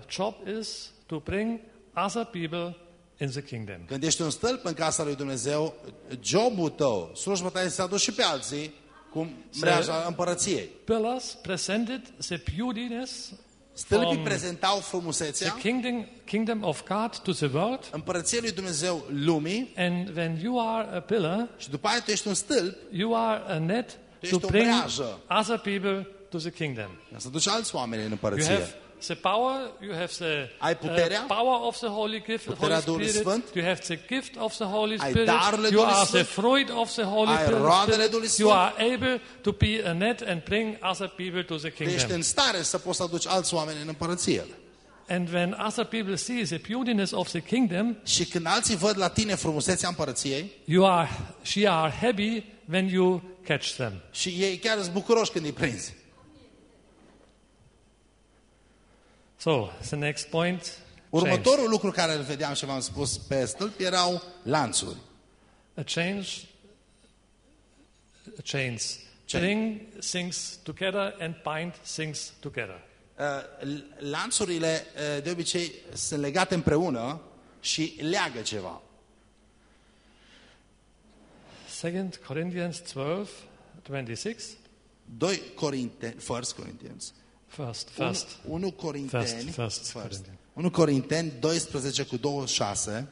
job is to bring other people in the kingdom. când ești un stâlp în casa lui Dumnezeu, jobul tău, slujba ta este să aduci și pe alții cu mreaja împărăției. Pillars presented the beautiness, Stâlpii From prezentau the frumusețea kingdom, kingdom of God to the world. împărăției lui Dumnezeu lumii And when you are a pillar, și după aia tu ești un stâlp you are a net to ești o bring mreajă. other people to the kingdom. ca să duci alți oameni în You împărăție. have the power, you have the Ai puterea? power of the Holy gift, Puterea Holy Duhului Spirit. Sfânt? You have the gift of the Holy Ai Spirit. darurile You Duhului are the Sfânt? fruit of the Holy Ai Spirit. roadele Duhului You Sfânt? are able to be a net and bring other people to the Tu ești kingdom. în stare să poți să aduci alți oameni în împărăție. And when other people see the beautiness of the kingdom, Și când alții văd la tine frumusețea împărăției, you are, she are happy when you catch them. și ei chiar sunt bucuroși când îi prinzi. So, the next point. chains. Următorul lucru care îl vedeam și v-am spus pe stâlp erau lanțuri. A change, a chains. Chain. Bring things together and bind things together. Uh, Lanțurile uh, de obicei sunt legate împreună și leagă ceva. 2 Corinthians 12, 26. 2 Corinteni, First Corinthians. First, 1, first. 1 Corinteni, First, first Corinthians. 1 Corinteni 12 cu 26.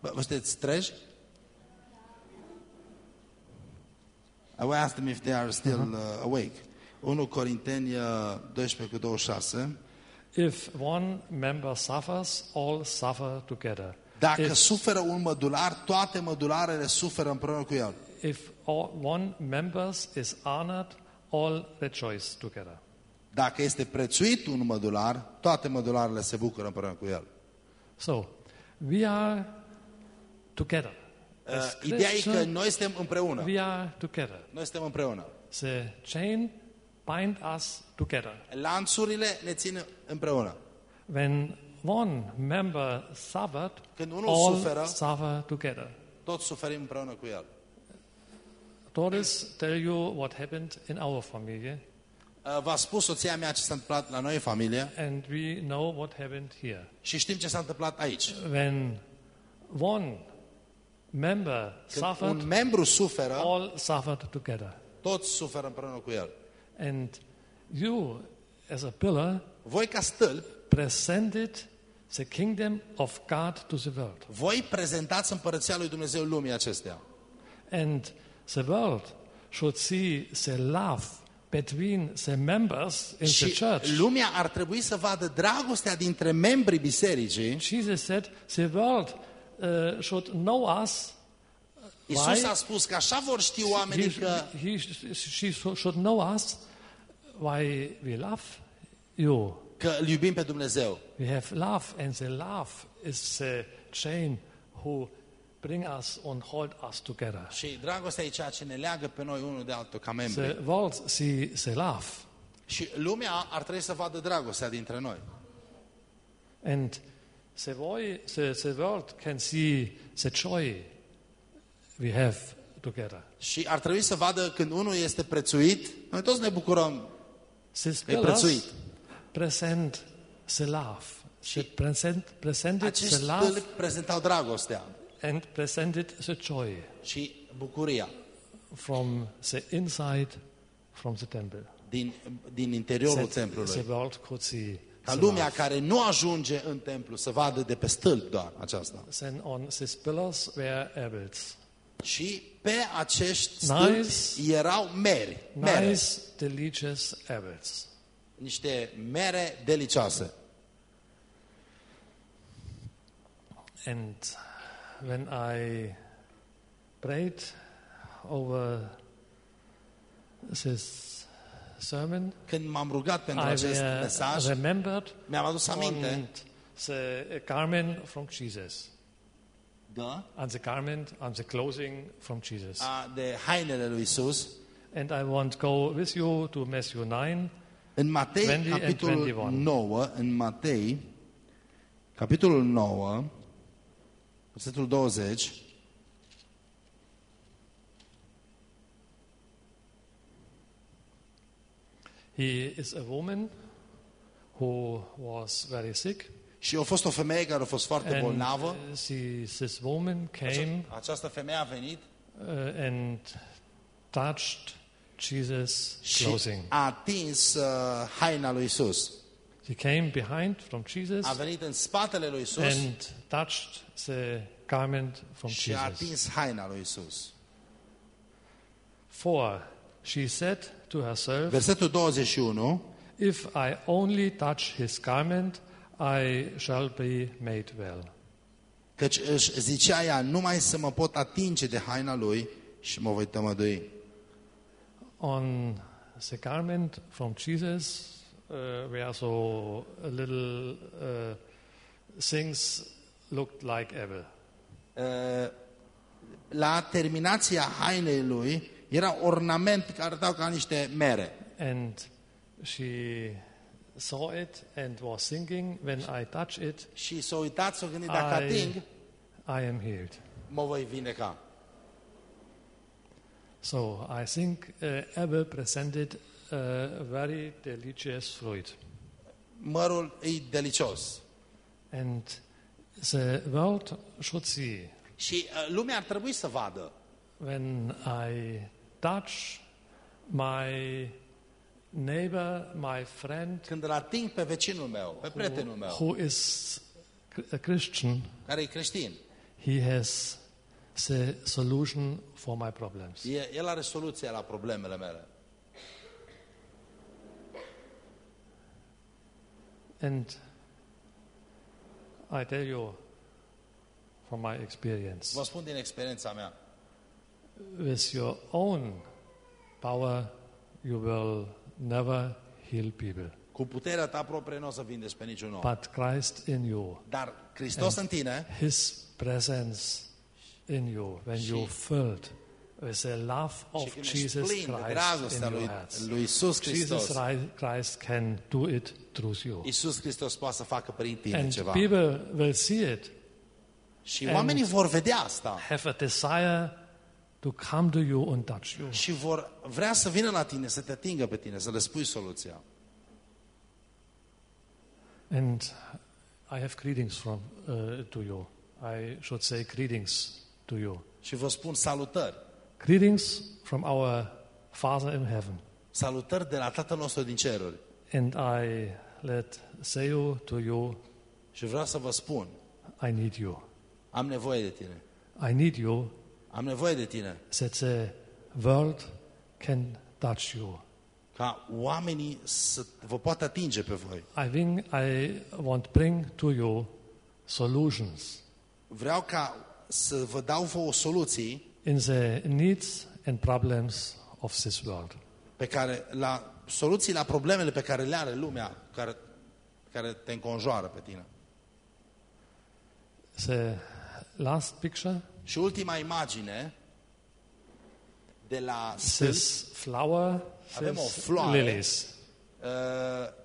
Bă, vă sunteți treji? I will ask them if they are still uh, awake. 1 Corinteni uh, 12 cu 26. If one member suffers, all suffer together. Dacă If, suferă un mădular, toate mădularele suferă împreună cu el. If all, one member is honored, all rejoice together. Dacă este prețuit un mădular, toate mădularele se bucură împreună cu el. So, we are together. Uh, As ideea e că Christian, noi suntem împreună. we are together. Noi suntem împreună. The chain bind us together. Lanțurile ne țin împreună. When one member suffered, Când unul all suferă, suffer together. toți suferim împreună cu el. Doris tell you what happened in our family, Uh, V-a spus soția mea ce s-a întâmplat la noi în familie and we know what happened here. și știm ce s-a întâmplat aici. When one member Când suffered, un membru suferă, all suffered together. toți suferă împreună cu el. And you, as a pillar, Voi ca stâlp, presented the kingdom of God to the world. voi prezentați împărăția lui Dumnezeu lumii acestea. And the world should see the love between the members in the Și church. lumea ar trebui să vadă dragostea dintre membrii bisericii. Jesus said, the world uh, should know us. Iisus Why? a spus că așa vor ști He, oamenii că, he, she should know us why we love you. că îl iubim pe Dumnezeu. We have love, and the love is the chain who bring us and hold us together. Și dragostea e ceea ce ne leagă pe noi unul de altul ca membri. The world see the love, Și lumea ar trebui să vadă dragostea dintre noi. and the, boy, the, the world can see the joy we have together. Și ar trebui să vadă când unul este prețuit, noi toți ne bucurăm. These E prețuit. pillars present the love. They present, presented Acești the love stâlpi prezentau dragostea and presented the joy și bucuria from the inside, from the temple. din, din interiorul That templului. the world could see Ca the lumea love. care nu ajunge în templu să vadă de pe stâlp doar aceasta. Then on these pillars were apples. Și pe acești Nice. stâlpi erau meri, mere, Nice, delicious apples. niște mere delicioase. And when I prayed over this sermon, Când m-am rugat pentru I acest uh, mesaj, remembered mi-am adus aminte on the garment from Jesus, da, on the garment, on the clothing from Jesus. a, de hainele lui Isus. And I want to go with you to Matthew 9, În Matei, 20 and capitolul 21. 9, în Matei, capitolul 9, versetul 20, He is a woman who was very sick, și a fost o femeie care a fost foarte and bolnavă. uh, she, this woman came Această femeie a venit uh, and touched Jesus' și clothing. a atins uh, haina lui Isus. She came behind from Jesus A venit în spatele lui Isus and touched the garment from și a Jesus. atins haina lui Isus. For she said to herself, Versetul 21, If I only touch his garment, I shall be made well. căci își zicea ea, numai să mă pot atinge de haina lui și mă voi tămădui. On the garment from Jesus, uh, were also a little uh, things looked like apple. Uh, La terminația hainei lui era ornament care arătau ca niște mere. And she saw it and was thinking, when I touch it, Și s-a uitat, s-a gândit, dacă I, ating, I am healed. mă voi vindeca. So I think uh, apple presented a very delicious fruit. Mărul e delicios. And the world should see Și uh, lumea ar trebui să vadă when I touch my neighbor, my friend, când îl ating pe vecinul meu, pe prietenul meu, who is a Christian, care e creștin. he has the solution for my problems. E, el are soluția la problemele mele. And I tell you from my experience, Vă spun din experiența mea. with your own power, you will never heal people. Cu puterea ta proprie nu o să vindești pe niciun om. But Christ in you, Dar Hristos în tine His presence in you, when you're filled with the love of Jesus Christ in your hearts. lui Isus Jesus Hristos. Christ can do it through you. Isus Hristos poate să facă prin tine And ceva. people will see it, Și oamenii vor vedea asta. have a desire to come to you and touch you. Și vor vrea să vină la tine, să te atingă pe tine, să le spui soluția. And I have greetings from uh, to you. I should say greetings to you. și vă spun salutări. Greetings from our Father in heaven. Salutări de la Tatăl nostru din ceruri. And I let say you to you, Și vreau să vă spun, I need you. am nevoie de tine. I need you Am nevoie de tine. that the world can touch you. Ca oamenii să vă poată atinge pe voi. I think I want to bring to you solutions Vreau ca să vă dau vouă soluții in the needs and problems of this world. pe care, la soluții la problemele pe care le are lumea, care, care te înconjoară pe tine. The last picture, Și ultima imagine de la stâlp, this flower, Avem o this floare. lilies. uh,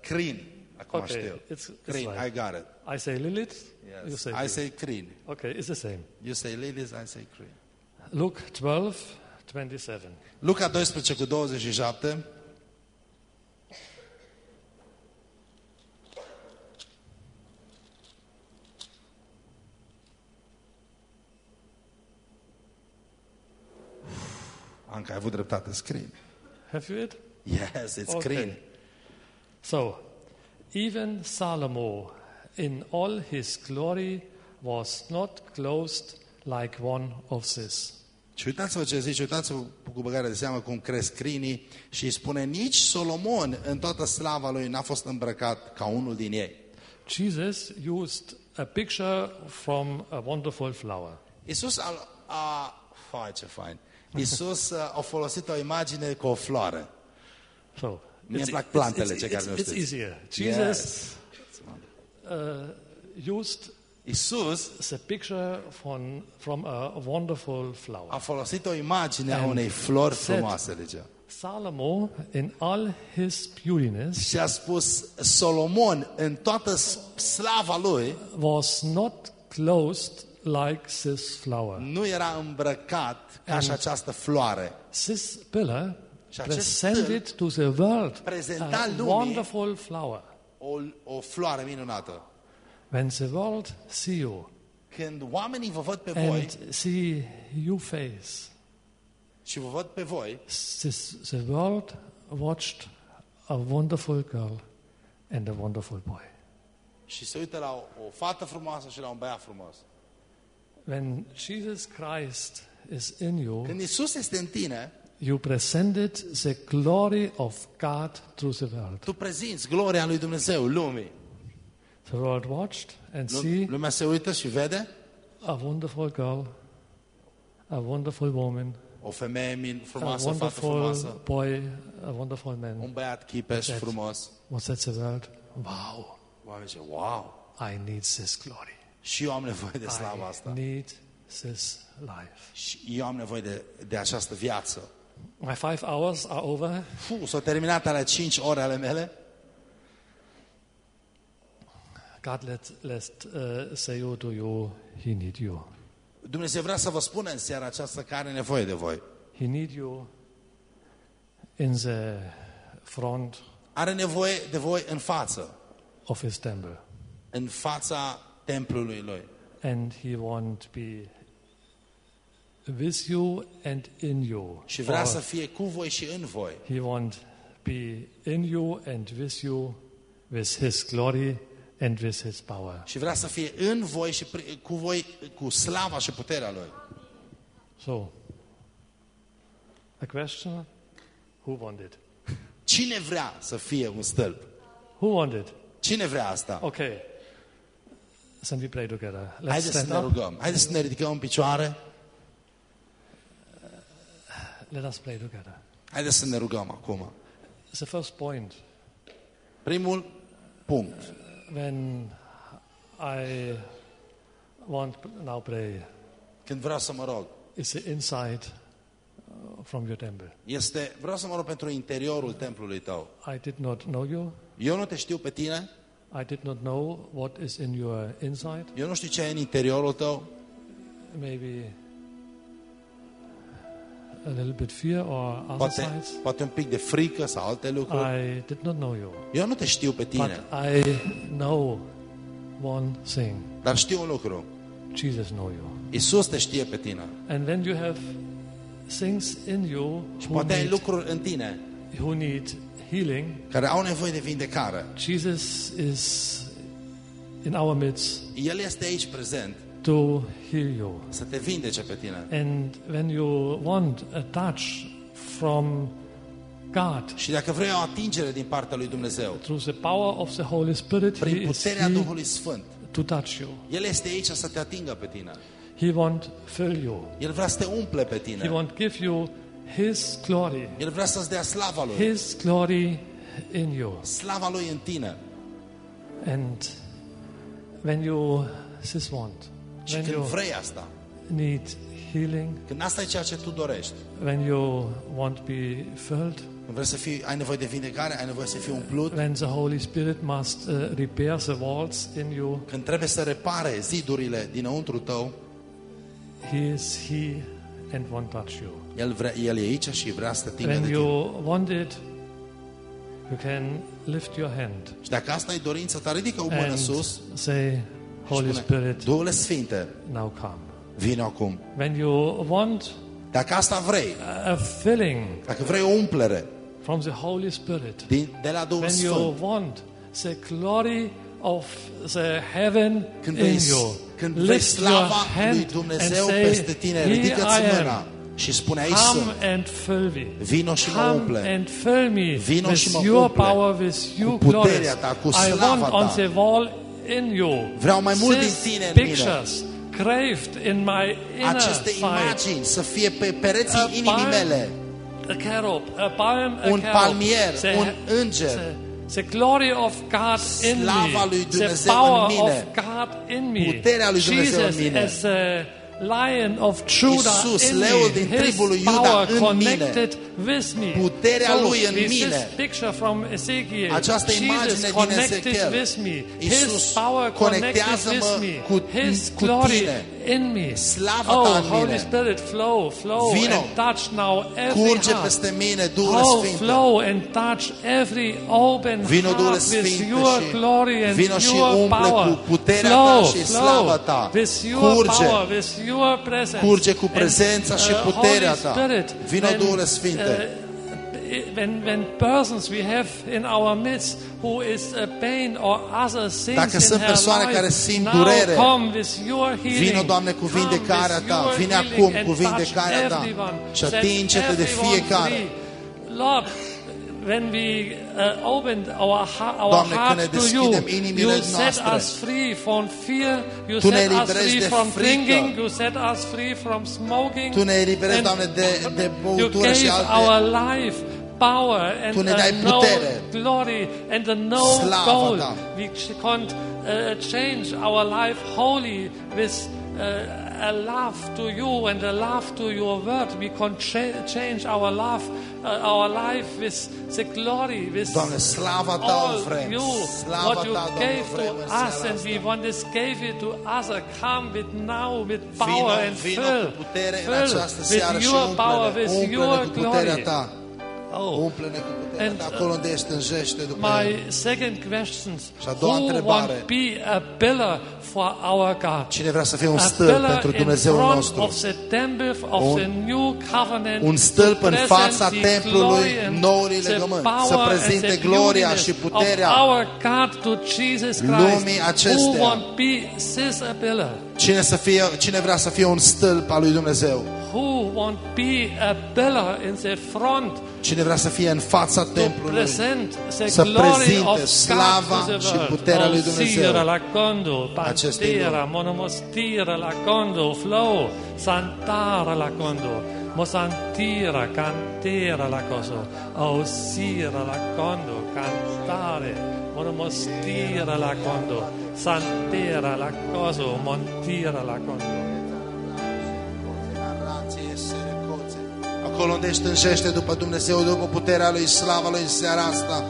crin, acum Okay, știu. it's, it's Crin, I right. got it. I say lilies, you Yes. say I lilies. say crin. Okay, it's the same. You say lilies, I say crin. Luke 12, 27. Luca 12 cu 27. Anca, ai avut dreptate, screen. Have you it? Yes, it's Okay. screen. So, even Salomo, in all his glory, was not clothed like one of this. Și uitați-vă ce zice, uitați-vă cu băgare de seamă cum cresc crinii și îi spune nici Solomon în toată slava lui n-a fost îmbrăcat ca unul din ei. Jesus used a picture from a wonderful flower. Iisus a, a fai ce fain. Iisus a, a folosit o imagine cu o floare. So, Mie îmi it's, plac plantele, it's, cei care it's, nu it's știți. easier. Jesus Yes. uh, used Iisus the picture from, from a wonderful flower. a folosit o imagine a And unei flori said- frumoase, legea. Salomo, in all his beautiness, Și a spus Solomon în toată s- slava lui was not clothed like this flower. nu era îmbrăcat ca și această floare. This pillar Și acest presented to the world prezenta a lumii- wonderful flower. O, o floare minunată. When the world see you Când oamenii vă văd pe voi and see you face, și vă văd pe voi, this, the world watched a wonderful girl and a wonderful boy. și se uită la o, o fată frumoasă și la un băiat frumos. When Jesus Christ is in you, Când Isus este în tine, you presented the glory of God through the world. tu prezinți gloria lui Dumnezeu lumii. The world watched and Lu- see Lumea se uită și vede a wonderful girl, a wonderful woman, o femeie min- a frumoasă, o fată frumoasă, wonderful boy, a wonderful man. un băiat chipeș frumos. What's that the world? Wow, Oamenii zice, wow, I need this glory. Și eu am nevoie de slava asta. I need this life. Și eu am nevoie de, de această viață. My five hours are over. Fu, s-au terminat ale 5 ore ale mele. God let, let uh, say you to you, He need you. Dumnezeu vrea să vă spună în seara aceasta că are nevoie de voi. He need you in the front Are nevoie de voi în față, of His temple. în fața templului lui. And He want to be with you and in you. Și vrea Or să fie cu voi și în voi. He want be in you and with you with His glory and with His power. Și vrea să fie în voi și pri- cu voi, cu slava și puterea lui. So, a question: Who wanted? Cine vrea să fie un stâlp? Who wanted? Cine vrea asta? Okay. Then we pray together. Let's Haideți să stand ne up. rugăm. Haideți să ne ridicăm în picioare. Let us pray together. Haideți să ne rugăm acum. The first point Primul punct. when I want now pray Când vreau să mă rog, is the inside uh, from your temple. este, vreau să mă rog pentru interiorul templului tău. I did not know you. Eu nu te știu pe tine, I did not know what is in your inside. eu nu știu ce e în interiorul tău, Maybe a little bit fear or other poate, sides. poate un pic de frică sau alte lucruri. I did not know you. Eu nu te știu pe But I know one thing. dar știu un lucru. Jesus know you. Isus te știe pe tine. And when you have things in you Și poate ai lucruri în tine who need healing, care au nevoie de vindecare. Jesus is in our midst El este aici prezent to heal you. să te vindece pe tine. And when you want a touch from God Și dacă vrei o atingere din partea lui Dumnezeu, through the power of the Holy Spirit, He prin is puterea here Duhului Sfânt, to touch you. El este aici să te atingă pe tine. He want fill you. El vrea să te umple pe He tine. want give you His glory. El vrea să-ți dea slava Lui. His glory in you. Slava Lui în tine. And when you this want, Și when când you vrei asta, need healing, când asta e ceea ce tu dorești, when you want to be filled, când vrei să fii, ai nevoie de vindecare, ai nevoie să fii umplut, when the Holy Spirit must uh, repair the walls in you, când trebuie să repare zidurile dinăuntru tău, He is He and want touch you. El, vrea, El e aici și vrea să te atingă When de tine. you want it, you can lift your hand Și dacă asta e dorința ta, ridică o mână and sus say, și Holy spune, Spirit, Duhule Sfinte, now come. vine acum. When you want Dacă asta vrei, a filling dacă vrei o umplere from the Holy Spirit, din, de la Duhul when you Sfânt, want the glory of the heaven când in vrei, you, când vrei lift your slava lui hand and Dumnezeu say, peste tine, Here ridică-ți I mâna am. Și spune aici Come sunt. and fill me. Vino și mă Come umple. and fill me Vino și with mă your umple. power, with your Cu glory. puterea ta, cu I slava want on ta. the wall in you. Vreau mai mult din these tine în mine. pictures craved in my inner Aceste side. imagini să fie pe pereții A inimii palm, mele. A cherub, a palm, a Un cherub. palmier, The- un înger. The, the glory of God in Slava me. lui The Dumnezeu power în mine. of God in me. Puterea lui Dumnezeu Jesus în mine. as the Lion of Judah Iisus, in leul me. din His tribul lui Iuda power în mine. connected with me. Puterea so, lui în with mine. This picture from Ezekiel. Această imagine Jesus din connected Ezechiel. with me. Iisus, His power connected conectează-mă with me. cu- His cu glory tine. In me. Slava ta oh, în Holy mine. Spirit, flow, flow Vino. and touch now every Curge heart. peste mine, Duhule Oh, Sfinte. flow and touch every open Vino, Duhule heart with Sfinte, your și glory and vino și your umple power. cu puterea flow, ta și flow, slava ta. With your Curge. power, with your presence. Curge cu And, prezența și uh, puterea Holy ta. Spirit, Vino, when, Duhule Sfinte. uh, when, when persons we have in our midst who is a pain or other things Dacă in sunt her persoane life, care simt now durere, come with your healing. Vino, Doamne, cu Come vindecarea with ta. your Vine healing acum and cu touch vindecarea ta. everyone. Și Set atinge-te de everyone fiecare. free. Lord, when we uh, opened our, ha- our Doamne, când ne hearts to you, deschidem inimile you set noastre, us free from fear, you Tu ne set us eliberezi free de from frică. drinking, you set us free from smoking. Tu ne eliberezi, and Doamne, de, de you băutură și gave alte... our life power and Tu ne dai a glory and a no goal. ta. We can't uh, change our life wholly with uh, a love to you and a love to your word. We can cha- change our love, uh, our life with the glory, with Doamne, slava ta all vrem. you, Slava what you ta, gave vrem to us, and we want this gave it to others. Come with now with power Vino, and vino fill, cu putere în fill with your power, with your glory. ta. Oh. Umple-ne cu puterea And, ta, acolo unde ești înjește după My el. second question Și a doua Who întrebare. won't be a pillar for our God? Cine vrea să fie un A stâlp pillar pentru in Dumnezeul front nostru? of the temple of Un- the new covenant Un stâlp to în present fața the templului glory and noului the legământ, power să and prezinte the gloria beautiness și of puterea our God to Jesus lumii Christ. Who acesteia. won't be this a pillar? Cine, să fie, cine vrea să fie un stâlp al lui Dumnezeu? Who won't be a pillar in the front Cine vrea să fie în fața to templului? present the Să glory prezinte of slava God to the și puterea lui Dumnezeu Sira la condo, acestei monomostira la condo, flow, santara la condo, mosantira, cantera la coso, oh sira la condo, cantare, monomostira la condo, santera la coso, montira la condo. Acolo unde ești înjește după Dumnezeu, după puterea lui, slava lui în seara asta.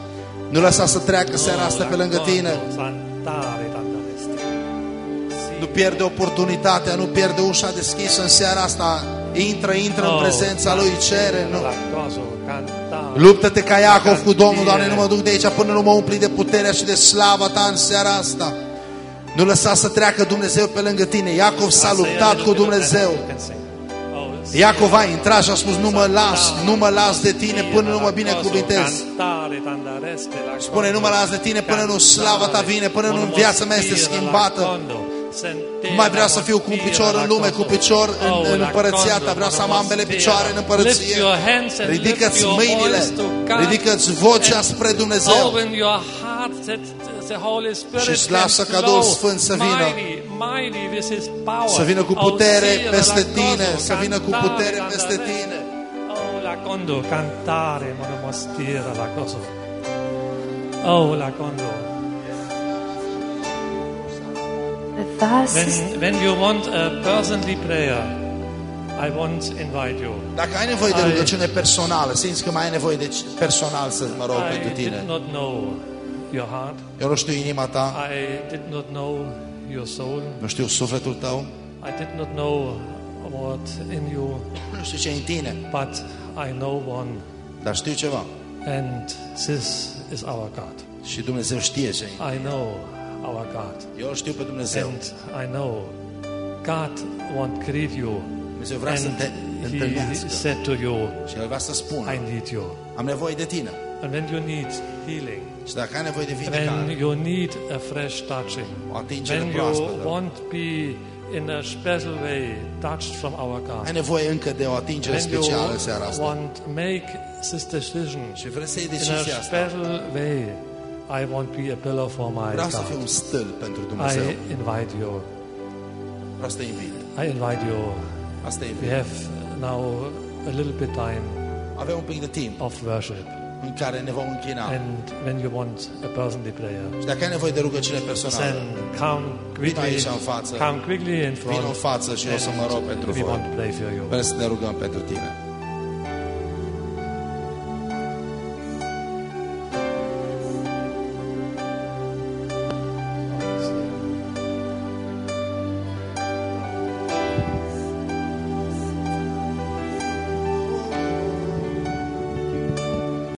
Nu lăsa să treacă seara asta pe lângă tine. Santare, tantaresti. Nu pierde oportunitatea, nu pierde ușa deschisă în seara asta. Intră, intră în Oh, prezența lui, cere. Nu. La coso, cantare. Luptă-te ca Iacov cu Domnul, Doamne, nu mă duc de aici până nu mă umpli de puterea și de slava Ta în seara asta. Nu lăsa să treacă Dumnezeu pe lângă tine. Iacov s-a luptat cu Dumnezeu. Iacov a intrat și a spus, nu mă las, nu mă las de tine până nu mă binecuvintez. Spune, nu mă las de tine până nu slava ta vine, până nu viața mea este schimbată. Nu mai vreau să fiu cu un picior în lume, cu picior în, în împărăția ta. Vreau să am ambele picioare în împărăție. Ridică-ți mâinile, ridică-ți vocea spre Dumnezeu. Și îți lasă ca Duhul Sfânt să vină. Să vină cu putere peste tine, să vină cu putere peste tine. Oh, la condo, cantare, monomostira, la coso. Oh, la condo. When, when you want a personally prayer, I want to invite you. Dacă ai nevoie de rugăciune personală, simți că mai ai nevoie de personal să mă rog pentru I tine. did not know your heart. Eu nu știu inima ta, I did not know your soul. nu știu sufletul tău, I did not know what in you, nu știu ce e în tine, but I know one, dar știu ceva. and this is our God. Și Dumnezeu știe ce e. I know our God, Eu îl știu pe Dumnezeu. and I know God won't grieve you, Dumnezeu vrea să te and He întâlnească. said to you, Și El vrea să spună, I need you. am nevoie de tine. And when you need healing, Și dacă ai nevoie de when vindecare, you need a fresh touching, o atingere when you proaspătă, want be in a special way touched from our God, ai nevoie încă de o atingere when you specială în seara asta. want make this decision Și vrei să iei in a decizia asta. special way, I want be a pillar for my Vreau să fiu God. un stâlp pentru I Dumnezeu. invite you. Vreau să te invit. I invite you. Asta e We invit. have now a little bit time Avem un pic de timp of worship, în care ne vom închina. and when you want a personal prayer, Și dacă ai nevoie de rugăciune personală, then come quickly, aici în față. come quickly in vin în front, față și o să mă rog pentru and we voi. want to pray for you. Vrem să ne rugăm pentru tine.